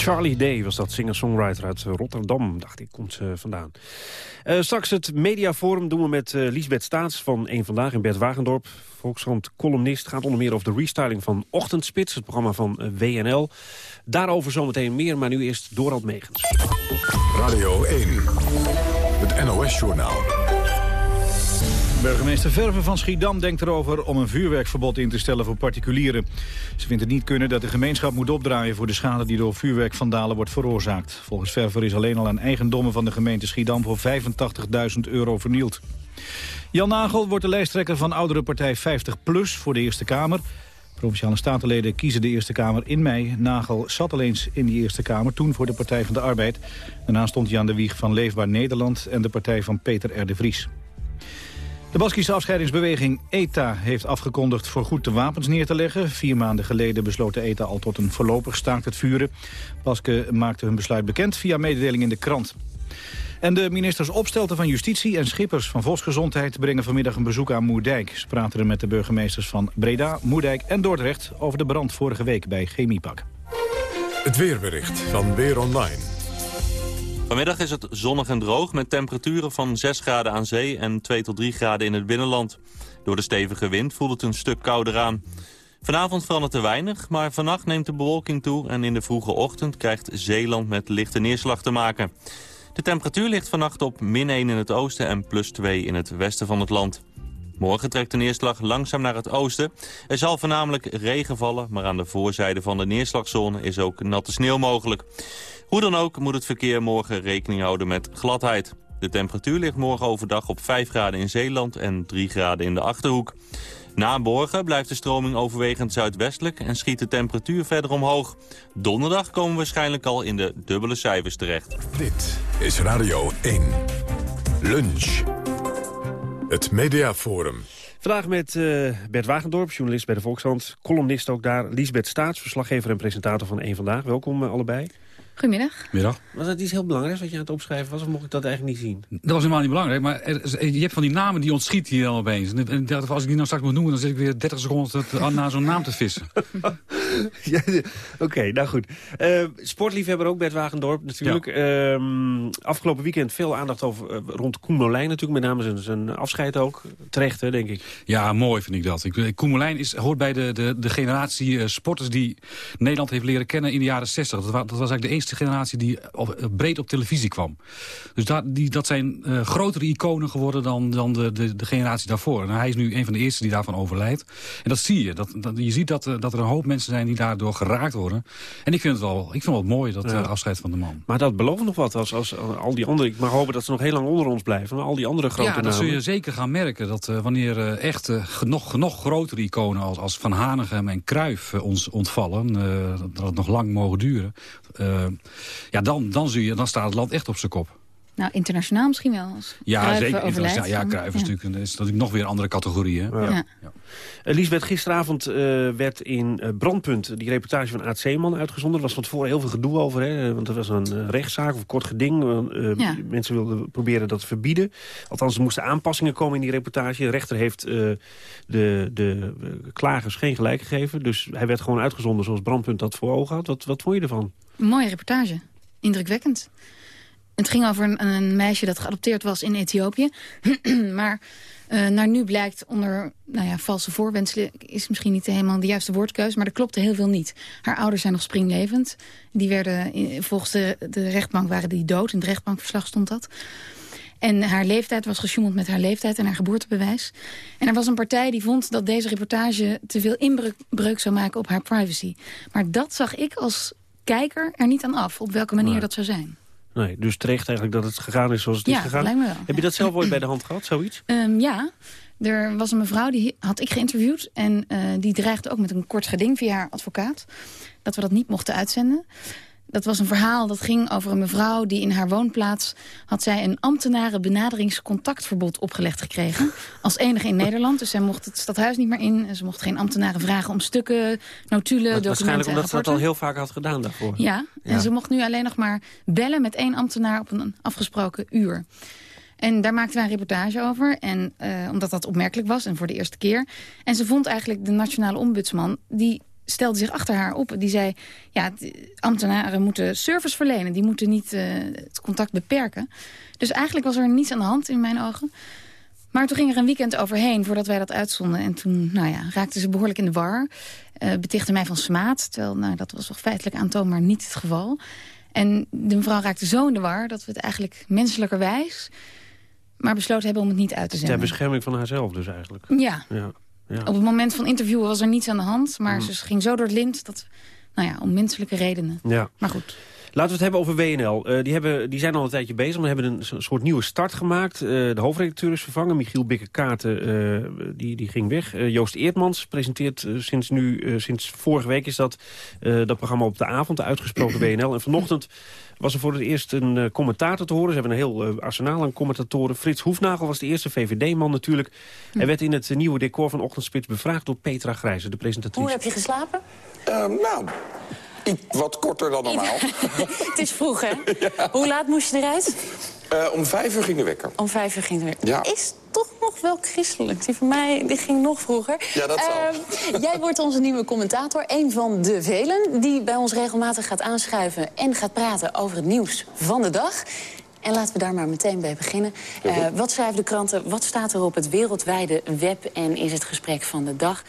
Charlie Day was dat singer-songwriter uit eh, Rotterdam, dacht ik, komt ze vandaan. Eh, straks het mediaforum doen we met eh Liesbeth Staats van Eén Vandaag in Bert Wagendorp. Volkskrant columnist gaat onder meer over de restyling van Ochtendspits, het programma van eh, WNL. Daarover zometeen meer, maar nu eerst Dorald Megens. Radio 1, het NOS-journaal. Burgemeester Verve van Schiedam denkt erover om een vuurwerkverbod in te stellen voor particulieren. Ze vindt het niet kunnen dat de gemeenschap moet opdraaien voor de schade die door vuurwerkvandalen wordt veroorzaakt. Volgens Verver is alleen al aan eigendommen van de gemeente Schiedam voor 85.000 euro vernield. Jan Nagel wordt de lijsttrekker van oudere partij 50PLUS voor de Eerste Kamer. Provinciale statenleden kiezen de Eerste Kamer in mei. Nagel zat al eens in die Eerste Kamer, toen voor de Partij van de Arbeid. Daarna stond hij aan de wieg van Leefbaar Nederland en de partij van Peter R. de Vries. De Baskische afscheidingsbeweging ETA heeft afgekondigd voorgoed de wapens neer te leggen. Vier maanden geleden besloot ETA al tot een voorlopig staakt het vuren. Basken maakte hun besluit bekend via mededeling in de krant. En de ministers Opstelten van Justitie en Schippers van Volksgezondheid... brengen vanmiddag een bezoek aan Moerdijk. Ze praten er met de burgemeesters van Breda, Moerdijk en Dordrecht... over de brand vorige week bij Chemiepak. Het weerbericht van Weer Online. Vanmiddag is het zonnig en droog met temperaturen van 6 graden aan zee en 2 tot 3 graden in het binnenland. Door de stevige wind voelt het een stuk kouder aan. Vanavond verandert er weinig, maar vannacht neemt de bewolking toe... en in de vroege ochtend krijgt Zeeland met lichte neerslag te maken. De temperatuur ligt vannacht op min 1 in het oosten en plus 2 in het westen van het land. Morgen trekt de neerslag langzaam naar het oosten. Er zal voornamelijk regen vallen, maar aan de voorzijde van de neerslagzone is ook natte sneeuw mogelijk. Hoe dan ook moet het verkeer morgen rekening houden met gladheid. De temperatuur ligt morgen overdag op 5 graden in Zeeland en 3 graden in de Achterhoek. Na morgen blijft de stroming overwegend zuidwestelijk en schiet de temperatuur verder omhoog. Donderdag komen we waarschijnlijk al in de dubbele cijfers terecht. Dit is Radio 1. Lunch. Het Mediaforum. Vandaag met eh, Bert Wagendorp, journalist bij de Volkshand. Columnist ook daar. Liesbeth Staats, verslaggever en presentator van Eén Vandaag. Welkom eh, allebei. Goedemiddag. Middag. Was dat iets heel belangrijks wat je aan het opschrijven was? Of mocht ik dat eigenlijk niet zien? Dat was helemaal niet belangrijk, maar er, je hebt van die namen die ontschiet hier al opeens. En, als ik die nou straks moet noemen, dan zit ik weer 30 seconden te- naar zo'n naam te vissen. Ja, Oké, nou goed. Eh, sportliefhebber ook, Bert Wagendorp natuurlijk. Ehm, afgelopen weekend veel aandacht over, eh, rond Koen Molijn natuurlijk. Met name zijn, zijn afscheid ook. Terecht, hè, denk ik. Ja, mooi vind ik dat. Ik, Koen is, hoort bij de, de, de generatie eh, sporters die Nederland heeft leren kennen in de jaren 60. Dat, wa- dat was eigenlijk de eerste generatie die op- eh, breed op televisie kwam. Dus dat, die, dat zijn grotere iconen geworden dan, dan de, de, de generatie daarvoor. En hij is nu een van de eerste die daarvan overlijdt. En dat zie je. Dat, dat, je ziet dat, dat er een hoop mensen zijn die daardoor geraakt worden. En ik vind het wel, ik vind het wel mooi, dat Ja. eh, afscheid van de man. Maar dat belooft nog wat als, als, als al die andere... Ik mag hopen dat ze nog heel lang onder ons blijven. Maar al die andere grote ja, dat namen... zul je zeker gaan merken. Dat eh, wanneer eh, echt ge- nog, nog grotere iconen als, als Van Hanegem en eh, ons ontvallen... dat, dat het nog lang mogen duren... ja, dan, dan, zul je, dan staat het land echt op zijn kop. Nou, internationaal misschien wel. Als Ja, zeker. overlijdt, Ja, Cruijff is ja. natuurlijk een- is natuurlijk nog weer een andere categorie. Hè? Ja. Gisteravond eh, werd in eh, Brandpunt die reportage van Aad Zeeman uitgezonden. Er was van tevoren heel veel gedoe over, hè, want er was een eh, rechtszaak of een kort geding. Ja. Mensen wilden proberen dat te verbieden. Althans, er moesten aanpassingen komen in die reportage. De rechter heeft eh, de, de klagers geen gelijk gegeven. Dus hij werd gewoon uitgezonden zoals Brandpunt dat voor ogen had. Wat, wat vond je ervan? Een mooie reportage. Indrukwekkend. Het ging over een, een meisje dat geadopteerd was in Ethiopië. maar eh, naar nu blijkt onder nou ja, valse voorwenselen... is misschien niet helemaal de juiste woordkeus... maar er klopte heel veel niet. Haar ouders zijn nog springlevend. Die werden, in- volgens de, de rechtbank waren die dood. In het rechtbankverslag stond dat. En haar leeftijd was gesjoemeld met haar leeftijd en haar geboortebewijs. En er was een partij die vond dat deze reportage te veel inbreuk zou maken op haar privacy. Maar dat zag ik als kijker er niet aan af, op welke manier dat zou zijn. Nee, dus terecht eigenlijk dat het gegaan is zoals het Ja, is gegaan. wel, Heb je dat zelf ooit bij de hand gehad, zoiets? Ehm, ja, er was een mevrouw, die had ik geïnterviewd... en eh, die dreigde ook met een kort geding via haar advocaat... dat we dat niet mochten uitzenden. Dat was een verhaal dat ging over een mevrouw die in haar woonplaats... had zij een ambtenaren benaderingscontactverbod opgelegd gekregen. Als enige in Nederland. Dus zij mocht het stadhuis niet meer in. En ze mocht geen ambtenaren vragen om stukken, notulen, Want documenten Waarschijnlijk omdat ze dat al heel vaak had gedaan daarvoor. Ja, en ze mocht nu alleen nog maar bellen met één ambtenaar op een afgesproken uur. En daar maakten wij een reportage over, en, eh, omdat dat opmerkelijk was en voor de eerste keer. En ze vond eigenlijk de nationale ombudsman, die stelde zich achter haar op. Die zei, ja, ambtenaren moeten service verlenen, die moeten niet eh, het contact beperken. Dus eigenlijk was er niets aan de hand in mijn ogen. Maar toen ging er een weekend overheen voordat wij dat uitzonden. En toen nou ja, raakte ze behoorlijk in de war. eh betichtte mij van smaad. Terwijl nou, dat was toch feitelijk aantoonbaar niet het geval. En de mevrouw raakte zo in de war dat we het eigenlijk menselijkerwijs... maar besloten hebben om het niet uit te Ter zenden. bescherming van haarzelf dus eigenlijk. Ja. Ja. Ja. Op het moment van interviewen was er niets aan de hand. Maar Mm. ze ging zo door het lint dat... Nou ja, om menselijke redenen. Ja. Maar goed. Laten we het hebben over WNL. Eh, die, hebben, die zijn al een tijdje bezig, maar hebben een so- soort nieuwe start gemaakt. Eh, de hoofdredacteur is vervangen, Michiel Bikke-Kaarten, eh, die, die ging weg. Joost Eertmans presenteert sinds nu, eh, sinds vorige week is dat, eh, dat programma op de avond, uitgesproken WNL. En vanochtend was er voor het eerst een commentator te horen. Ze hebben een heel arsenaal aan commentatoren. Frits Hoefnagel was de eerste VVD-man natuurlijk. Hij werd in het nieuwe decor van Ochtendspits bevraagd door Petra Grijze, de presentatrice. Hoe heb je geslapen? nou, iets wat korter dan normaal. Het is vroeg, hè? Hoe laat moest je eruit? Eh, om vijf uur ging de wekker. Om vijf uur ging het weer. Ja. Is toch nog wel christelijk. Die van mij die ging nog vroeger. Ja, dat zal. Ehm, jij wordt onze nieuwe commentator. Een van de velen die bij ons regelmatig gaat aanschuiven... en gaat praten over het nieuws van de dag. En laten we daar maar meteen bij beginnen. Eh, wat schrijven de kranten? Wat staat er op het wereldwijde web? En is het gesprek van de dag?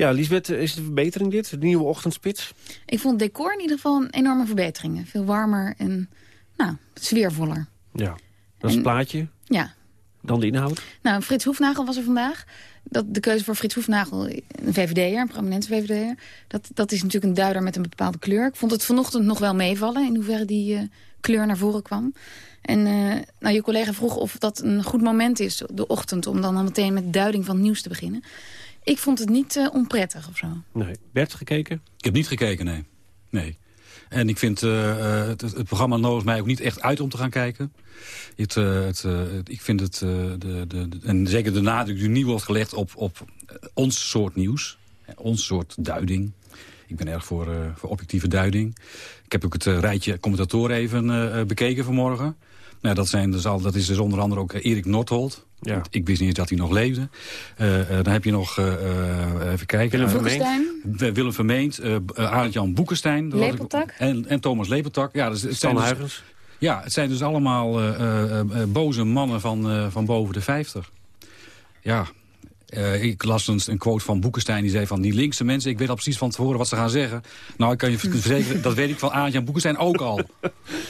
Ja, Lisbeth, is het een verbetering dit? De nieuwe Ochtendspits? Ik vond het decor in ieder geval een enorme verbetering. Veel warmer en nou, sfeervoller. Ja. Dat is het plaatje. Ja, Dan de inhoud. Nou, Frits Hoefnagel was er vandaag. Dat, de keuze voor Frits Hoefnagel, een VVD'er, een prominente VVD'er... Dat, dat is natuurlijk een duider met een bepaalde kleur. Ik vond het vanochtend nog wel meevallen... in hoeverre die eh, kleur naar voren kwam. En eh, nou, je collega vroeg of dat een goed moment is, de ochtend... om dan al meteen met duiding van het nieuws te beginnen. Ik vond het niet eh, onprettig of zo. Nee. Bert, gekeken? Ik heb niet gekeken, nee. nee. En ik vind eh, eh, het, het programma nodigt mij ook niet echt uit om te gaan kijken. Het, het, eh, het- ik vind het, eh, de, de, de- en zeker de nadruk die nu wordt gelegd op, op ons soort nieuws. Ons soort duiding. Ik ben erg voor, eh, voor objectieve duiding. Ik heb ook het eh, rijtje commentatoren even eh, bekeken vanmorgen. Nou, dat, zijn dus al, dat is dus onder andere ook Erik Nordholt. Ja. Ik wist niet eens dat hij nog leefde. Eh, eh, dan heb je nog, eh, eh, even kijken... Willem de- Willem Vermeend, Arend-Jan Boekenstein. dat was ik- Lepeltak. En, en Thomas Lepeltak. Ja, dus, het Stan zijn dus, Huygens. ja, het zijn dus allemaal eh, eh, eh, boze mannen van, eh, van boven de 50. Ja, eh, ik las een, een quote van Boekenstein. Die zei van, die linkse mensen, ik weet al precies van tevoren wat ze gaan zeggen. Nou, ik kan je verzekeren, dat weet ik van Arend-Jan Boekenstein ook al.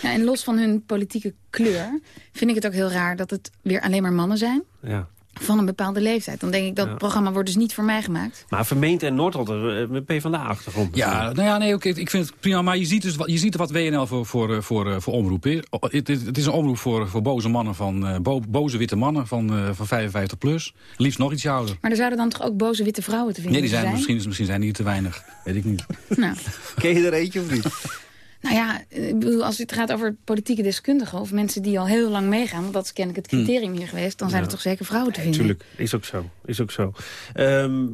Ja, en los van hun politieke kleur vind ik het ook heel raar... dat het weer alleen maar mannen zijn Ja. Van een bepaalde leeftijd. Dan denk ik dat Ja. programma wordt dus niet voor mij gemaakt. Maar Vermeend en Noordholt, eh, met PvdA-achtergrond. Ja, nou ja, nee, oké, ik vind het prima. Maar je ziet, dus, wat- je ziet wat WNL voor, voor, eh, voor, eh, voor omroep is. Het, is- het is een omroep voor, voor boze mannen van, eh, bo- boze witte mannen van, eh, van 55 plus. Liefst nog iets ouder. Maar er zouden dan toch ook boze witte vrouwen te vinden Nee, die zijn, zijn? Misschien, misschien zijn die te weinig. Weet ik niet. Nou. Ken je er eentje of niet? Nou ja, ik bedoel, als het gaat over politieke deskundigen... of mensen die al heel lang meegaan... want dat is kennelijk het criterium hier geweest... dan zijn Ja. er toch zeker vrouwen te vinden. Tuurlijk, is ook zo. Is ook zo. Ehm,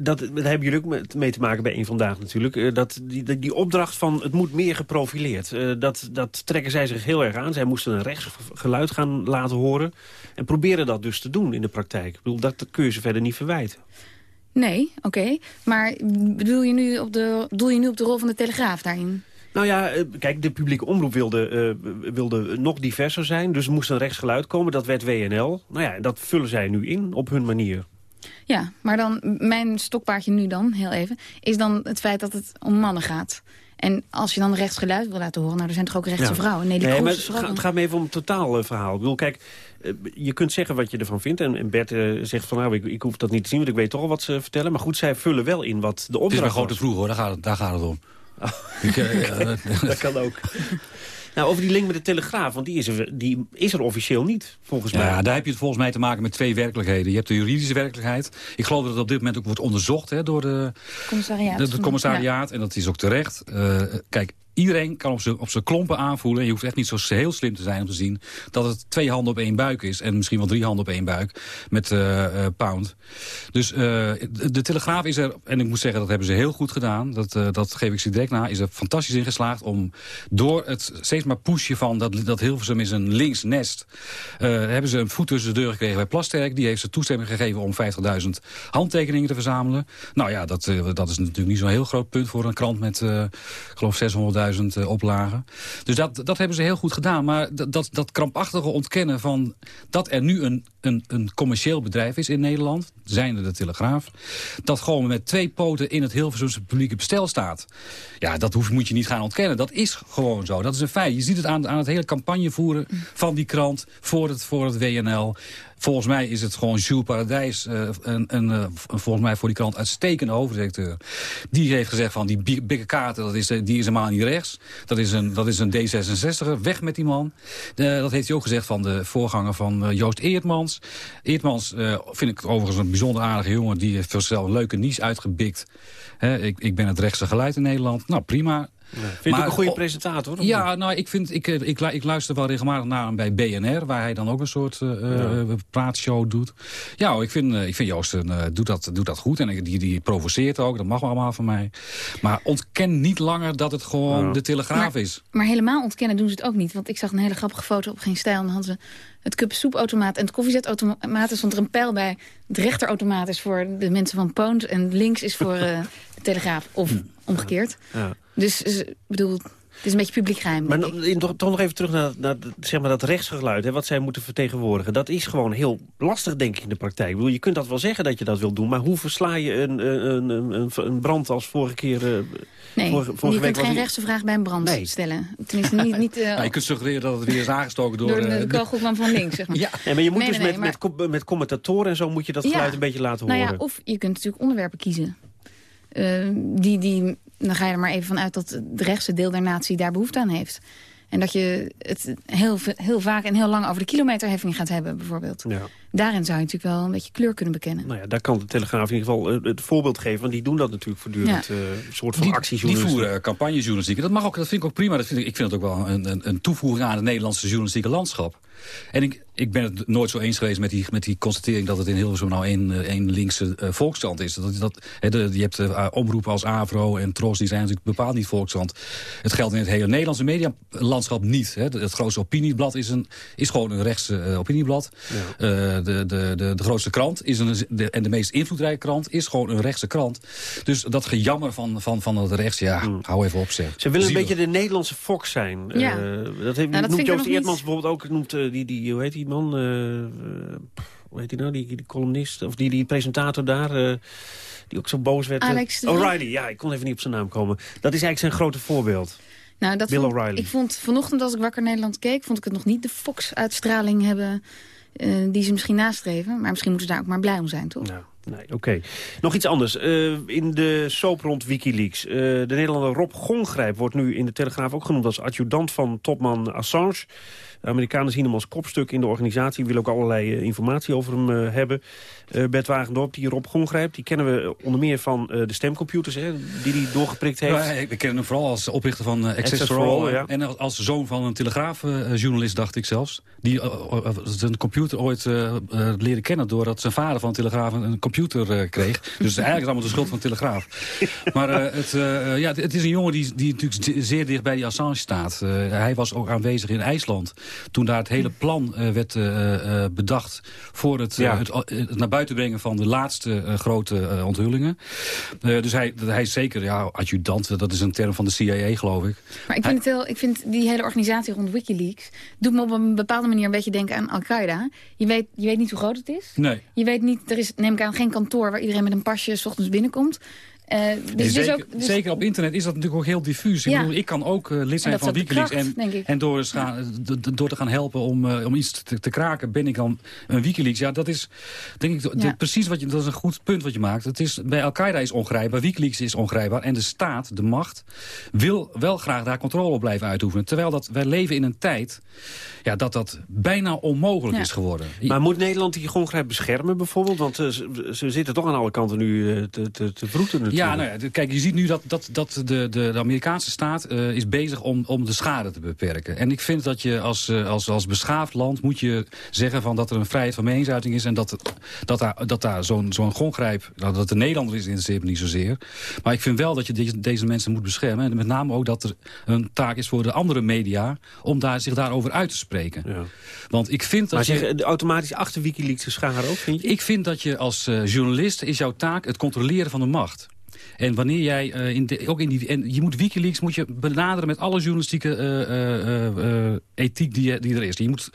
dat, daar hebben jullie ook mee te maken bij één Vandaag natuurlijk. Eh, dat, die, die, opdracht van het moet meer geprofileerd. eh, dat, dat trekken zij zich heel erg aan. Zij moesten een rechtsgeluid gaan laten horen. En proberen dat dus te doen in de praktijk. Ik bedoel, dat kun je ze verder niet verwijten. Nee, oké. Maar bedoel je, nu op de, bedoel je nu op de rol van de Telegraaf daarin? Nou ja, eh, kijk, de publieke omroep wilde, eh, wilde nog diverser zijn. Dus er moest een rechtsgeluid komen. Dat werd WNL. Nou ja, dat vullen zij nu in op hun manier. Ja, maar dan mijn stokpaardje nu dan, heel even... is dan het feit dat het om mannen gaat. En als je dan rechtsgeluid wil laten horen... nou, er zijn toch ook rechtse Ja. vrouwen? Nee, die Nee, maar het, een- het gaat me even om het totaalverhaal. Ik bedoel, kijk, eh, je kunt zeggen wat je ervan vindt. En, en Bert zegt van, nou, ik, ik hoef dat niet te zien... want ik weet toch al wat ze vertellen. Maar goed, zij vullen wel in wat de Het is opdracht bij grote vroeg hoor, daar gaat het, daar gaat het om. Ik, ja, dat- dat kan ook. Nou, over die link met de Telegraaf, want die is er, die is er officieel niet, volgens mij. Ja, daar heb je het volgens mij te maken met twee werkelijkheden. Je hebt de juridische werkelijkheid. Ik geloof dat het op dit moment ook wordt onderzocht hè, door de, commissariaat. de- commissariaat. En dat is ook terecht. Eh, kijk, iedereen kan op zijn klompen aanvoelen. En je hoeft echt niet zo heel slim te zijn om te zien... dat het twee handen op één buik is. En misschien wel drie handen op één buik. Met eh, eh, Pound. Dus eh, de, Telegraaf is er... En ik moet zeggen, dat hebben ze heel goed gedaan. Dat, dat geef ik ze direct na. Is er fantastisch in geslaagd om door het steeds maar pushen van... dat, dat Hilversum is een links nest... hebben ze een voet tussen de deur gekregen bij Plasterk. Die heeft ze toestemming gegeven om 50.000 handtekeningen te verzamelen. Nou ja, dat, dat is natuurlijk niet zo'n heel groot punt voor een krant met, geloof, 600.000 eh, oplagen. Dus dat, dat hebben ze heel goed gedaan. Maar dat, dat, krampachtige ontkennen van dat er nu een, een, een commercieel bedrijf is in Nederland, zijnde de Telegraaf, dat gewoon met twee poten in het Hilversumse publieke bestel staat. Ja, dat hoef, moet je niet gaan ontkennen. Dat is gewoon zo. Dat is een feit. Je ziet het aan, aan het hele campagne voeren van die krant voor het, voor het WNL. Volgens mij is het gewoon Jules Paradijs, eh, een, een, eh, volgens mij voor die krant uitstekende hoofdredacteur. Die heeft gezegd van die bi- bikke kaarten, dat is, die is helemaal niet rechts. Dat is een, dat is een D66er, weg met die man. Dat heeft hij ook gezegd van de voorganger van eh, Joost Eertmans. Eertmans vind ik overigens een bijzonder aardige jongen. Die heeft zichzelf een leuke niche uitgebikt. Ik, ik ben het rechtse geluid in Nederland. Nou, prima. Vind je ook een goede oh, presentator? of Ja, nou, ik, vind, ik, eh, ik, ik luister wel regelmatig naar hem bij BNR... waar hij dan ook een soort eh, eh, praatshow doet. Ja, ik vind, eh, ik vind Joost een, eh, doet, dat, doet dat goed. En die, die provoceert ook, dat mag wel allemaal van mij. Maar ontken niet langer dat het gewoon Ja. de Telegraaf Maar- is. Maar helemaal ontkennen doen ze het ook niet. Want ik zag een hele grappige foto op Geen Stijl. En dan hadden ze het cup soepautomaat en het koffiezetautomaat. Er stond er een pijl bij. Het rechterautomaat is voor de mensen van Poont. En links is voor eh, de Telegraaf. Of omgekeerd. Ja. Dus eh, ik bedoel, het is een beetje publiek geheim. Maar in- toch, toch nog even terug naar, naar dat- zeg maar dat rechtsgeluid, hè, wat zij moeten vertegenwoordigen. Dat is gewoon heel lastig, denk ik, in de praktijk. Ik bedoel, je kunt dat wel zeggen dat je dat wil doen, maar hoe versla je een, een, een, een, een brand als vorige keer... eh, Nee, vorige, vorige je week kunt was geen die- rechtse vraag bij een brand stellen. Tenminste, niet, niet eh, Ja, je kunt suggereren dat het weer is aangestoken door... door eh, de kogelman van links, zeg maar. Ja. Nee, maar je moet Nee, dus nee, met, nee, met, com- met commentatoren en zo moet je dat Ja. geluid een beetje laten Nou horen. ja, of je kunt natuurlijk onderwerpen kiezen. Eh, die, die, dan ga je er maar even van uit dat de rechtse deel der natie daar behoefte aan heeft. En dat je het heel, heel vaak en heel lang over de kilometerheffing gaat hebben, bijvoorbeeld. Ja. Daarin zou je natuurlijk wel een beetje kleur kunnen bekennen. Nou ja, daar kan de Telegraaf in ieder geval eh, het voorbeeld geven. Want die doen dat natuurlijk voortdurend. Ja. eh, een soort van Die, die actiejournalistiek. voeren campagnejournalistiek. En Dat, mag ook, dat vind ik ook prima. Dat vind ik, ik vind het ook wel een, een, een toevoeging aan het Nederlandse journalistieke landschap. En ik, ik ben het nooit zo eens geweest met die, met die constatering... dat het in Hilversum nou één, eh, één linkse eh, volksstand is. Dat, dat, de, je hebt eh, omroepen als Avro en Tros, die zijn natuurlijk bepaald niet volksstand. Het geldt in het hele Nederlandse medialandschap niet. Hè. Het grootste opinieblad is, een, is gewoon een rechtse opinieblad. Eh, de, de, de, de grootste krant is een, de, en de meest invloedrijke krant is gewoon een rechtse krant. Dus dat gejammer van, van, van het rechts, ja, hou even op zeg. Ze willen een beetje de Nederlandse Fox zijn. Ja. Eh, dat heeft, Nou, dat noemt ik Joost niet. Bijvoorbeeld ook. Noemt, die, die, hoe heet die man? Eh, eh, hoe heet die nou? Die, die columnist? Of die, die presentator daar? eh, die ook zo boos werd. eh, Alex? O'Reilly, ja, ik kon even niet op zijn naam komen. Dat is eigenlijk zijn grote voorbeeld. Nou, dat Bill O'Reilly. Ik vond vanochtend als ik Wakker Nederland keek... vond ik het nog niet de Fox-uitstraling hebben die ze misschien nastreven. Maar misschien moeten ze daar ook maar blij om zijn, toch? Nee, oké. Nog iets anders. Eh, in de soap rond Wikileaks. Eh, de Nederlander Rob Gongrijp wordt nu in de Telegraaf ook genoemd als adjudant van topman Assange. De Amerikanen zien hem als kopstuk in de organisatie. willen ook allerlei eh, informatie over hem hebben. Bert Wagendorp, die Rob Gongrijp, die kennen we onder meer van de stemcomputers, hè, die hij doorgeprikt heeft. Ja, ik ken hem vooral als oprichter van Access, Access for All. Ja. En als, zoon van een telegraafjournalist, dacht ik zelfs. Die zijn computer ooit leren kennen... doordat zijn vader van Telegraaf een, een computer eh, kreeg. Dus eigenlijk is het allemaal de schuld van Telegraaf. Maar eh, het, eh, ja, het, het is een jongen die, die natuurlijk ze- zeer dicht bij die Assange staat. Eh, hij was ook aanwezig in IJsland. Toen daar het hele plan eh, werd eh, eh, bedacht... voor het, Ja. het, het naar buiten brengen van de laatste grote eh, onthullingen. Eh, dus hij, hij is zeker, ja, adjudant, dat is een term van de CIA, geloof ik. Maar ik vind, het heel, ik vind die hele organisatie rond Wikileaks... doet me op een bepaalde manier een beetje denken aan Al-Qaeda. Je weet, je weet niet hoe groot het is. Nee. Je weet niet, er is neem ik aan geen kantoor waar iedereen met een pasje s ochtends binnenkomt. Eh, dus zeker, ook, dus- zeker op internet is dat natuurlijk ook heel diffuus. Ik, Ja. bedoel, ik kan ook eh, lid zijn van Wikileaks. kracht, en, en door, door te gaan helpen om, eh, om iets te, te kraken, ben ik dan een Wikileaks. Ja, dat is denk ik de- Ja. precies wat je. Dat is een goed punt wat je maakt. Het is, bij Al-Qaeda is ongrijpbaar, Wikileaks is ongrijpbaar. En de staat, de macht, wil wel graag daar controle op blijven uitoefenen. Terwijl dat, wij leven in een tijd ja, dat dat bijna onmogelijk is geworden. Maar moet Nederland die grondgrijp beschermen bijvoorbeeld? Want ze, ze zitten toch aan alle kanten nu te, te, te vroeten natuurlijk. Ja, nou ja, kijk, je ziet nu dat, dat, dat de, de, de Amerikaanse staat eh, is bezig om, om de schade te beperken. En ik vind dat je als, eh, als, als beschaafd land moet je zeggen van dat er een vrijheid van meningsuiting is... en dat, dat daar, dat daar zo'n zo'n grondgrijp, nou, dat de Nederlander is interesseert me niet zozeer. Maar ik vind wel dat je deze, deze mensen moet beschermen. En met name ook dat er een taak is voor de andere media om daar, zich daarover uit te spreken. Want ik vind dat Maar je... zeg, automatisch achter Wikileaks scharen ook, vind je? Ik vind dat je als eh, journalist is jouw taak het controleren van de macht. En wanneer jij eh, in de, ook in die en je moet WikiLeaks moet je benaderen met alle journalistieke eh, eh, ethiek die, die er is. Je moet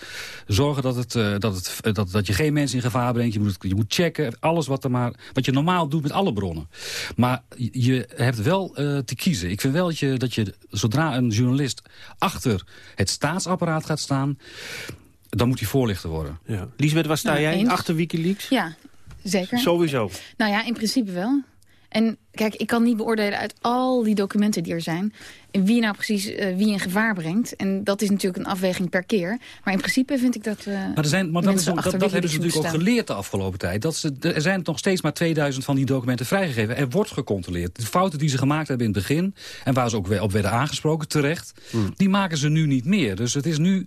zorgen dat, het, eh, dat, het, dat, dat je geen mensen in gevaar brengt. Je moet, je moet checken alles wat er maar wat je normaal doet met alle bronnen. Maar je hebt wel eh, te kiezen. Ik vind wel dat je, dat je zodra een journalist achter het staatsapparaat gaat staan, dan moet hij voorlichter worden. Ja. Liesbeth, waar sta Nou, jij? eens. Achter Wikileaks? Ja, zeker. Sowieso. Nou ja, in principe wel. En kijk, ik kan niet beoordelen uit al die documenten die er zijn... wie nou precies eh, wie in gevaar brengt. En dat is natuurlijk een afweging per keer. Maar in principe vind ik dat eh Maar, er zijn, maar dat, is, hebben ze Wikileaks natuurlijk ook geleerd de afgelopen tijd. Dat ze, er zijn nog steeds maar 2000 van die documenten vrijgegeven. Er wordt gecontroleerd. De fouten die ze gemaakt hebben in het begin... en waar ze ook weer op werden aangesproken, terecht... die maken ze nu niet meer. Dus het is nu...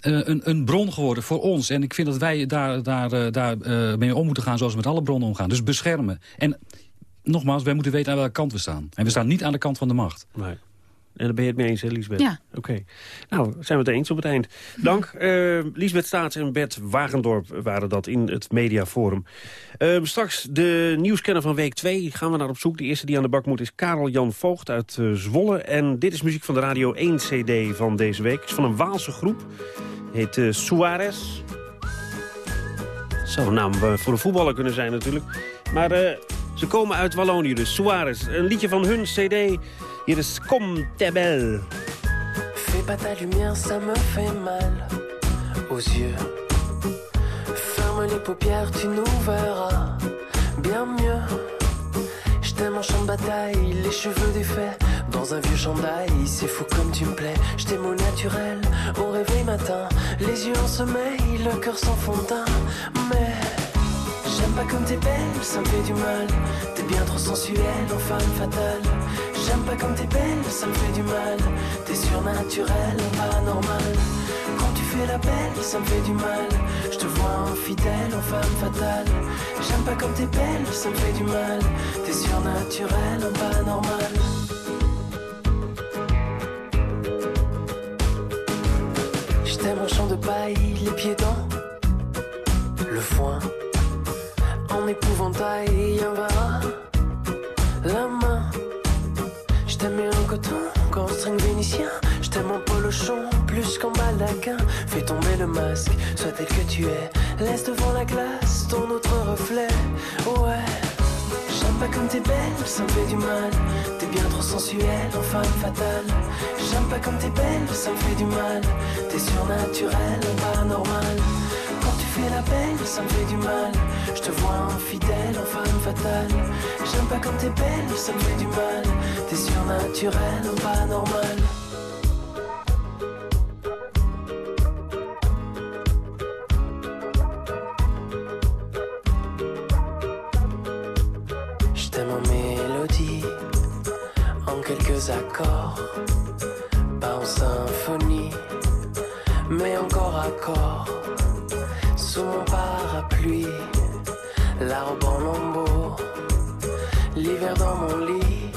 eh, een, een bron geworden voor ons. En ik vind dat wij daar, daar, daar eh, mee om moeten gaan zoals we met alle bronnen omgaan. Dus beschermen. En nogmaals, wij moeten weten aan welke kant we staan. En we staan niet aan de kant van de macht. Nee. En daar ben je het mee eens, hè, Liesbeth? Ja. Oké. Nou, zijn we het eens op het eind. Dank. eh Liesbeth Staats en Bert Wagendorp waren dat in het Mediaforum. Eh, straks de nieuwskenner van week 2 gaan we naar op zoek. De eerste die aan de bak moet is Karel Jan Voogd uit eh, Zwolle. En dit is muziek van de Radio 1 CD van deze week. Het is van een Waalse groep. Heet eh, Suarez. Zou een naam eh, voor een voetballer kunnen zijn natuurlijk. Maar eh, ze komen uit Wallonië dus. Suarez. Een liedje van hun CD. Hier is Comme. Fais pas ta lumière, ça me fait mal aux yeux. Ferme les paupières, tu nous verras bien mieux. Je t'aime en champ de bataille, les cheveux défaits dans un vieux chandail. C'est fou comme tu me plais, je t'aime au naturel, au réveil matin. Les yeux en sommeil, le cœur sans fond. Mais pas comme t'es belle, ça me fait du mal. T'es bien trop sensuelle, en femme fatale. J'aime pas comme t'es belle, ça me fait du mal. T'es surnaturelle, pas normal. Quand tu fais la belle, ça me fait du mal. Je te vois infidèle, en femme fatale. J'aime pas comme t'es belle, ça me fait du mal. T'es surnaturelle, pas normal. Je t'aime en champ de paille, les pieds dans le foin. Épouvantail, un vara, la main. Je t'aime en coton qu'en string vénitien. Je t'aime en polochon plus qu'en baldaquin. Fais tomber le masque, sois tel que tu es. Laisse devant la glace ton autre reflet. Ouais. J'aime pas comme t'es belle, ça me fait du mal. T'es bien trop sensuelle, en femme fatale. J'aime pas comme t'es belle, ça me fait du mal. T'es surnaturelle, pas normal. Ça me fait du mal. Je te vois infidèle, en femme fatale. J'aime pas comme t'es belle, ça me fait du mal. T'es surnaturelle, pas normal. Je t'aime en mélodie, en quelques accords, pas en symphonie, mais encore à mon parapluie, la robe en lambeaux, l'hiver dans mon lit.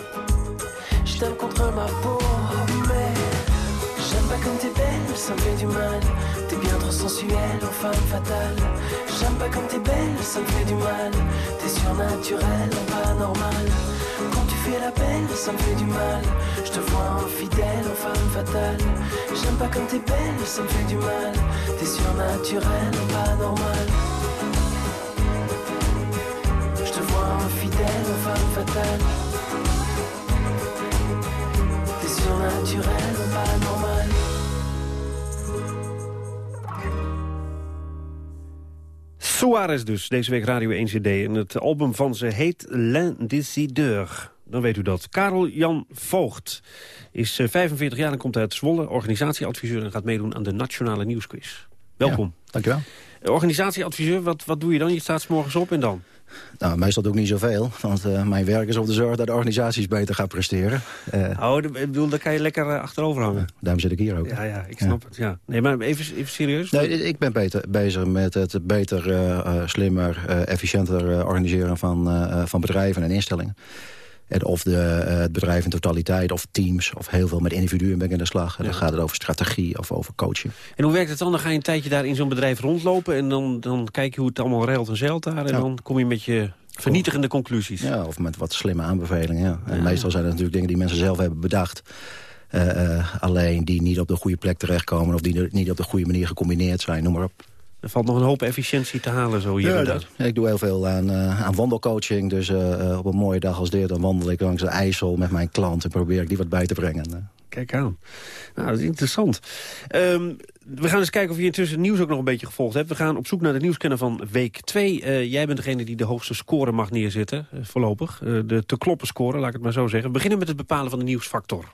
Je t'aime contre ma peau, mais j'aime pas comme t'es belle, ça me fait du mal. T'es bien trop sensuelle, en femme fatale. J'aime pas comme t'es belle, ça me fait du mal. T'es surnaturelle, pas normal. Quand tu fais la belle, ça me fait du mal. Je te vois infidèle, en femme fatale. J'aime pas comme t'es belle, ça me fait du mal. T'es surnaturelle, pas normal. Je te vois infidèle, femme fatale. T'es surnaturel, pas normal. Suarez dus, deze week Radio 1 CD. En het album van ze heet L'Indécideur. Dan weet u dat. Karel Jan Voogd is eh, 45 jaar en komt uit Zwolle. Organisatieadviseur en gaat meedoen aan de Nationale Nieuwsquiz. Welkom. dankjewel. Eh, Organisatieadviseur, wat, wat doe je dan? Je staat 's morgens op en dan? Nou, meestal doe ik niet zoveel, want eh, mijn werk is om te zorgen dat de organisaties beter gaan presteren. Eh, Oh, ik bedoel, daar kan je lekker eh, achterover hangen. daarom zit ik hier ook. Ja, ja, ik snap het. Ja. Nee, maar even, even serieus. Nee, ik ben beter, bezig met het beter, slimmer, efficiënter organiseren van, van bedrijven en instellingen. En of de, eh, het bedrijf in totaliteit, of teams, of heel veel met individuen ben ik in de slag. En dan gaat het over strategie of over coaching. En hoe werkt het dan? Dan ga je een tijdje daar in zo'n bedrijf rondlopen... en dan, dan kijk je hoe het allemaal reilt en zeilt daar... en Ja. dan kom je met je vernietigende conclusies. Ja, of met wat slimme aanbevelingen. Ja. En meestal zijn het natuurlijk dingen die mensen zelf hebben bedacht. Eh, eh, alleen die niet op de goede plek terechtkomen... of die niet op de goede manier gecombineerd zijn, noem maar op. Er valt nog een hoop efficiëntie te halen zo hier Ja, en daar. dat- ja, ik doe heel veel aan, eh, aan wandelcoaching. Dus eh, eh, op een mooie dag als dit, dan wandel ik langs de IJssel met mijn klant... en probeer ik die wat bij te brengen. Kijk aan. Nou, dat is interessant. Ehm, we gaan eens kijken of je intussen het nieuws ook nog een beetje gevolgd hebt. We gaan op zoek naar de nieuwskenner van week 2. jij bent degene die de hoogste score mag neerzetten, voorlopig. Eh, de te kloppen score, laat ik het maar zo zeggen. We beginnen met het bepalen van de nieuwsfactor.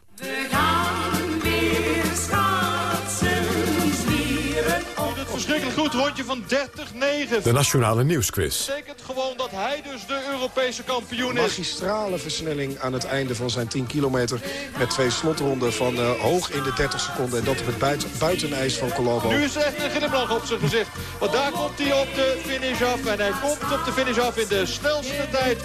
Verschrikkelijk goed rondje van 30-9. De Nationale Nieuwsquiz. betekent gewoon dat hij dus de Europese kampioen is. Magistrale versnelling aan het einde van zijn 10 kilometer. Met twee slotronden van eh, hoog in de 30 seconden. En dat op het buiten, buitenijs van Colombo. Nu is er echt een glimlach op zijn gezicht. Want daar komt hij op de finish af. En hij komt op de finish af in de snelste tijd.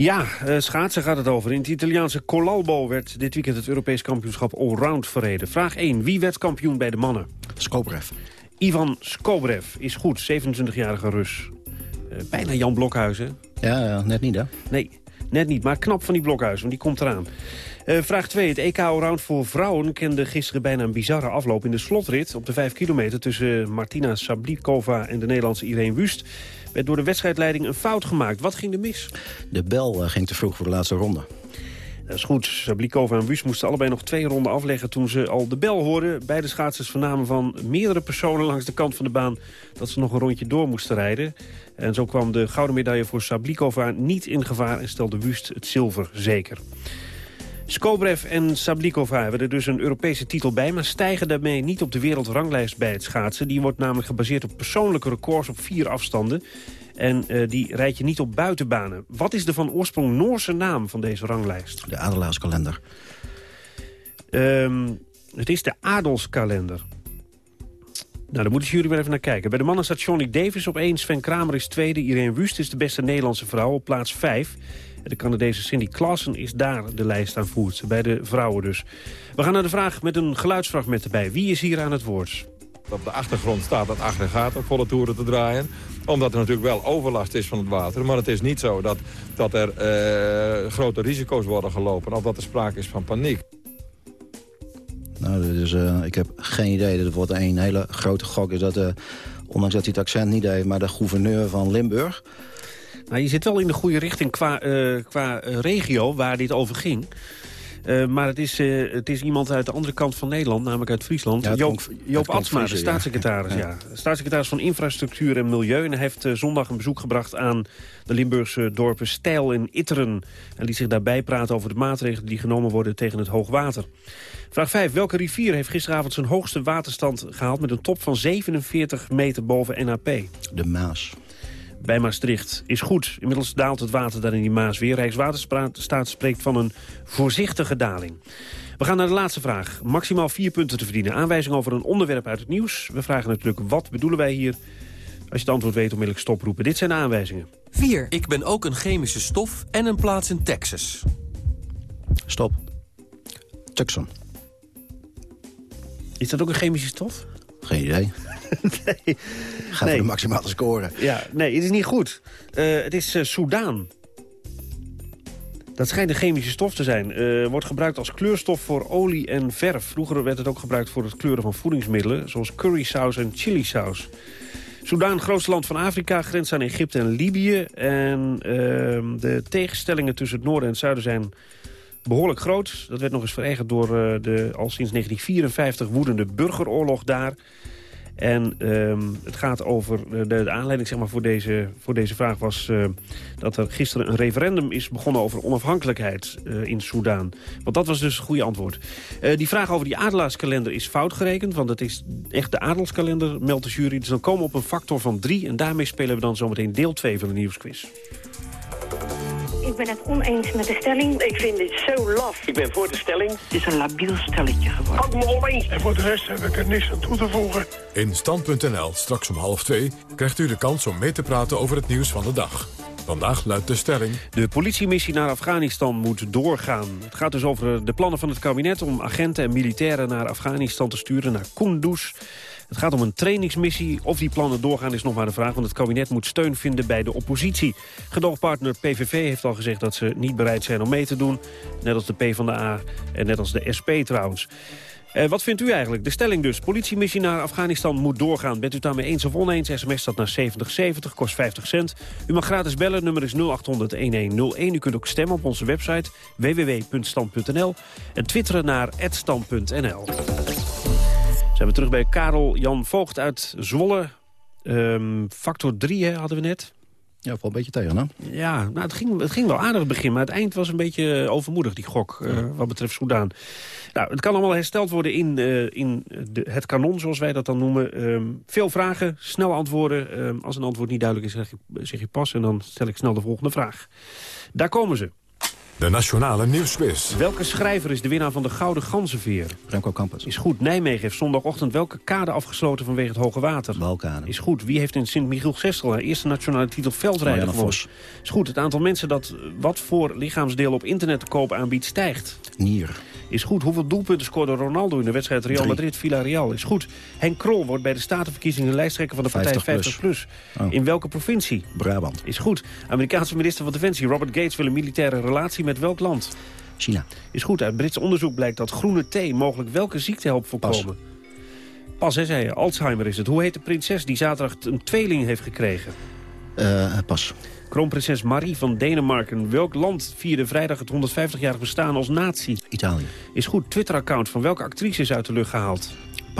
Ja, eh, schaatsen gaat het over. In het Italiaanse Colalbo werd dit weekend het Europees kampioenschap Allround verreden. Vraag 1. Wie werd kampioen bij de mannen? Skobrev. Ivan Skobrev is goed, 27-jarige Rus. Eh, bijna Jan Blokhuizen. Ja, ja, net niet hè? Nee, net niet, maar knap van die Blokhuizen, want die komt eraan. Eh, vraag 2. Het EK Allround voor vrouwen kende gisteren bijna een bizarre afloop in de slotrit. Op de 5 kilometer tussen Martina Sablikova en de Nederlandse Irene Wust... werd door de wedstrijdleiding een fout gemaakt. Wat ging er mis? De bel eh, ging te vroeg voor de laatste ronde. Dat is goed. Sablikova en Wust moesten allebei nog twee ronden afleggen toen ze al de bel hoorden. Beide schaatsers vernamen van meerdere personen langs de kant van de baan dat ze nog een rondje door moesten rijden. En zo kwam de gouden medaille voor Sablikova niet in gevaar en stelde Wust het zilver zeker. Skobrev en Sablikova hebben er dus een Europese titel bij... maar stijgen daarmee niet op de wereldranglijst bij het schaatsen. Die wordt namelijk gebaseerd op persoonlijke records op vier afstanden. En eh, die rijd je niet op buitenbanen. Wat is de van oorsprong Noorse naam van deze ranglijst? De Adelaarskalender. Ehm, het is de Adelskalender. Nou, daar moeten jullie weer even naar kijken. Bij de mannen staat Johnny Davis op 1, Sven Kramer is tweede... Irene Wust is de beste Nederlandse vrouw op plaats 5. De Canadese Cindy Klassen is daar de lijst aan voert. Bij de vrouwen dus. We gaan naar de vraag met een geluidsfragment erbij. Wie is hier aan het woord? Op de achtergrond staat dat aggregaat op volle toeren te draaien. Omdat er natuurlijk wel overlast is van het water. Maar het is niet zo dat, dat er eh, grote risico's worden gelopen. Of dat er sprake is van paniek. Nou, dus, eh, ik heb geen idee. Dat wordt een hele grote gok. Is dat, eh, ondanks dat hij het accent niet heeft, maar de gouverneur van Limburg... Nou, je zit wel in de goede richting qua, eh, qua eh, regio waar dit over ging. Eh, maar het is, het is iemand uit de andere kant van Nederland, namelijk uit Friesland. Ja, Joop, Joop Atsma, de staatssecretaris. Ja. Ja. Staatssecretaris van Infrastructuur en Milieu. En hij heeft zondag een bezoek gebracht aan de Limburgse dorpen Stijl en Itteren. En liet zich daarbij praten over de maatregelen die genomen worden tegen het hoogwater. Vraag 5. Welke rivier heeft gisteravond zijn hoogste waterstand gehaald... met een top van 47 meter boven NAP? De Maas. Bij Maastricht is goed. Inmiddels daalt het water daar in die Maas weer. Rijkswaterstaat spreekt van een voorzichtige daling. We gaan naar de laatste vraag. Maximaal vier punten te verdienen. Aanwijzing over een onderwerp uit het nieuws. We vragen natuurlijk wat bedoelen wij hier. Als je het antwoord weet, onmiddellijk stoproepen. Dit zijn de aanwijzingen. 4. Ik ben ook een chemische stof en een plaats in Texas. Stop. Tucson. Is dat ook een chemische stof? Geen idee. nee. Ga voor de maximale score. Ja, nee, het is niet goed. Eh, het is uh, Soudaan. Dat schijnt een chemische stof te zijn. Uh, wordt gebruikt als kleurstof voor olie en verf. Vroeger werd het ook gebruikt voor het kleuren van voedingsmiddelen... zoals currysaus en chilisaus. Soudaan, grootste land van Afrika, grenst aan Egypte en Libië. En ehm, de tegenstellingen tussen het noorden en het zuiden zijn behoorlijk groot. Dat werd nog eens verergerd door eh, de al sinds 1954 woedende burgeroorlog daar. En ehm, het gaat over, de, de aanleiding zeg maar, voor, deze, voor deze vraag was eh, dat er gisteren een referendum is begonnen over onafhankelijkheid eh, in Soudaan. Want dat was dus het goede antwoord. Eh, die vraag over die adelaarskalender is fout gerekend, want het is echt de adelskalender, meldt de jury. Dus dan komen we op een factor van drie en daarmee spelen we dan zometeen deel 2 van de nieuwsquiz. Ik ben het oneens met de stelling. Ik vind dit zo laf. Ik ben voor de stelling. Het is een labiel stelletje geworden. Ook me oneens. En voor de rest heb ik er niks aan toe te voegen. In Stand.nl, straks om half twee, krijgt u de kans om mee te praten over het nieuws van de dag. Vandaag luidt de stelling... De politiemissie naar Afghanistan moet doorgaan. Het gaat dus over de plannen van het kabinet om agenten en militairen naar Afghanistan te sturen, naar Kunduz. Het gaat om een trainingsmissie. Of die plannen doorgaan is nog maar de vraag, want het kabinet moet steun vinden bij de oppositie. Gedoogpartner PVV heeft al gezegd dat ze niet bereid zijn om mee te doen. Net als de PvdA en net als de SP trouwens. Eh, wat vindt u eigenlijk? De stelling dus. Politiemissie naar Afghanistan moet doorgaan. Bent u daarmee eens of oneens? SMS staat naar 7070, kost 50 cent. U mag gratis bellen, nummer is 0800-1101. U kunt ook stemmen op onze website www.stand.nl en twitteren naar @stand.nl. Zijn we terug bij Karel Jan Voogd uit Zwolle. Ehm, factor 3 hè, hadden we net. Ja, valt een beetje tegen, hè? Ja, nou, het, ging, het ging wel aardig begin, maar het eind was een beetje overmoedig, die gok, eh, wat betreft Soudaan. Nou, het kan allemaal hersteld worden in, eh, in de, het kanon, zoals wij dat dan noemen. Ehm, veel vragen, snel antwoorden. Ehm, als een antwoord niet duidelijk is, zeg je, zeg je pas en dan stel ik snel de volgende vraag. Daar komen ze. De Nationale Nieuwsquiz. Welke schrijver is de winnaar van de Gouden Ganzenveer? Remco Campus. Is goed. Nijmegen heeft zondagochtend welke kade afgesloten vanwege het hoge water? Balkade. Is goed. Wie heeft in Sint-Michiel-Gestel haar eerste nationale titel veldrijder Marianne gewonnen? Is goed. Het aantal mensen dat wat voor lichaamsdeel op internet te koop aanbiedt stijgt. Nier. Is goed. Hoeveel doelpunten scoorde Ronaldo in de wedstrijd Real. Madrid-Villarreal? Is goed. Henk Krol wordt bij de statenverkiezingen lijsttrekker van de partij 50 50 plus. Oh. In welke provincie? Brabant. Is goed. Amerikaanse minister van Defensie Robert Gates wil een militaire relatie met welk land? China. Is goed. Uit Brits onderzoek blijkt dat groene thee mogelijk welke ziekte helpt voorkomen. Pas, hè, zei je. Alzheimer is het. Hoe heet de prinses die zaterdag een tweeling heeft gekregen? Eh, pas. Kroonprinses Marie van Denemarken. Welk land vierde vrijdag het 150-jarig bestaan als natie? Italië. Is goed. Twitter-account van welke actrice is uit de lucht gehaald?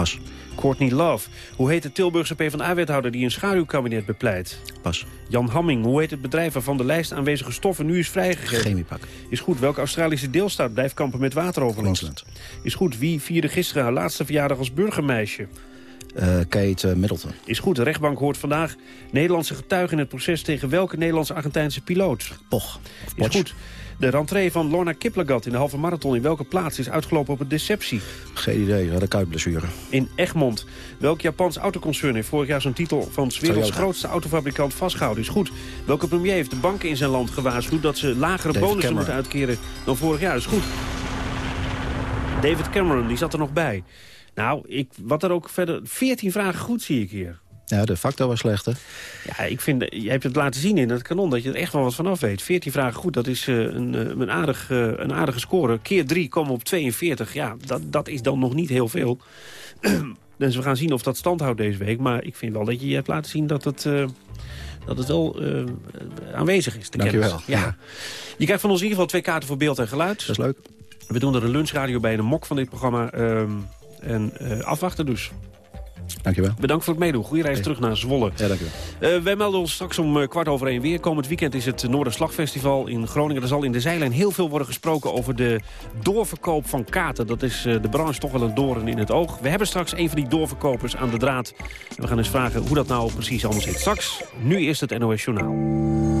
Pas. Courtney Love. Hoe heet de Tilburgse PvdA-wethouder die een schaduwkabinet bepleidt? Pas. Jan Hamming. Hoe heet het bedrijf waarvan de lijst aanwezige stoffen nu is vrijgegeven? Chemiepak. Is goed. Welke Australische deelstaat blijft kampen met wateroverlast? Queensland. Is goed. Wie vierde gisteren haar laatste verjaardag als burgermeisje? Eh, Kate eh, Middleton. Is goed. De rechtbank hoort vandaag Nederlandse getuigen in het proces... tegen welke Nederlandse-Argentijnse piloot? Poch. Is goed. De rentree van Lorna Kiplagat in de halve marathon... in welke plaats is uitgelopen op een deceptie? Geen idee, de kuitblessure. In Egmond. Welk Japans autoconcern heeft vorig jaar zijn titel... van 's werelds grootste autofabrikant vastgehouden? Is goed. Welke premier heeft de banken in zijn land gewaarschuwd... dat ze lagere David bonussen moeten uitkeren dan vorig jaar? Is goed. David Cameron, die zat er nog bij. Nou, ik, wat er ook verder... 14 vragen goed zie ik hier. Ja, de factor was slecht, hè? Ja, ik vind, je hebt het laten zien in het kanon dat je er echt wel wat vanaf weet. 14 vragen goed, dat is eh, een, eh, een, aardig, eh, een aardige score. Keer 3 komen op 42. Ja, dat, dat is dan nog niet heel veel. dus we gaan zien of dat stand houdt deze week. Maar ik vind wel dat je je hebt laten zien dat het, dat het wel aanwezig is. Dankjewel. kennis. Ja. Je krijgt van ons in ieder geval twee kaarten voor beeld en geluid. Dat is leuk. We doen er een lunchradio bij de mok van dit programma. ehm, en afwachten dus. Dankjewel. Bedankt voor het meedoen. Goede reis terug naar Zwolle. Ja, dankjewel. Eh, wij melden ons straks om eh, kwart over één weer. Komend weekend is het Noorderslagfestival in Groningen. Er zal in de zijlijn heel veel worden gesproken over de doorverkoop van kaarten. Dat is eh, de branche toch wel een doorn in het oog. We hebben straks een van die doorverkopers aan de draad. We gaan eens vragen hoe dat nou precies allemaal zit. Straks, nu eerst het NOS Journaal.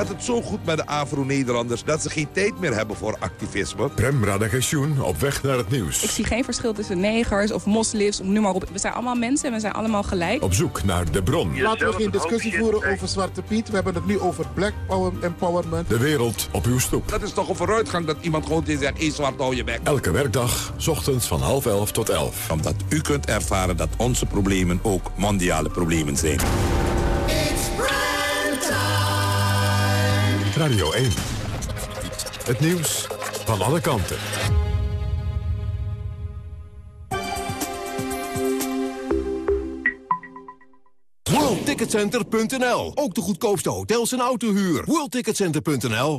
Gaat het zo goed met de Afro-Nederlanders... dat ze geen tijd meer hebben voor activisme. Prem Radagensjoen op weg naar het nieuws. Ik zie geen verschil tussen negers of moslims, noem maar op. We zijn allemaal mensen en we zijn allemaal gelijk. Op zoek naar de bron. Laten we geen discussie voeren over Zwarte Piet. We hebben het nu over black power empowerment. De wereld op uw stoep. Dat is toch een vooruitgang dat iemand gewoon tegen zegt... één zwart hou je bek. Elke werkdag, 's ochtends van half elf tot elf. Omdat u kunt ervaren dat onze problemen ook mondiale problemen zijn. Radio 1. Het nieuws van alle kanten. WorldTicketCenter.nl. Ook de goedkoopste hotels en autohuur. WorldTicketCenter.nl.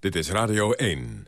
Dit is Radio 1.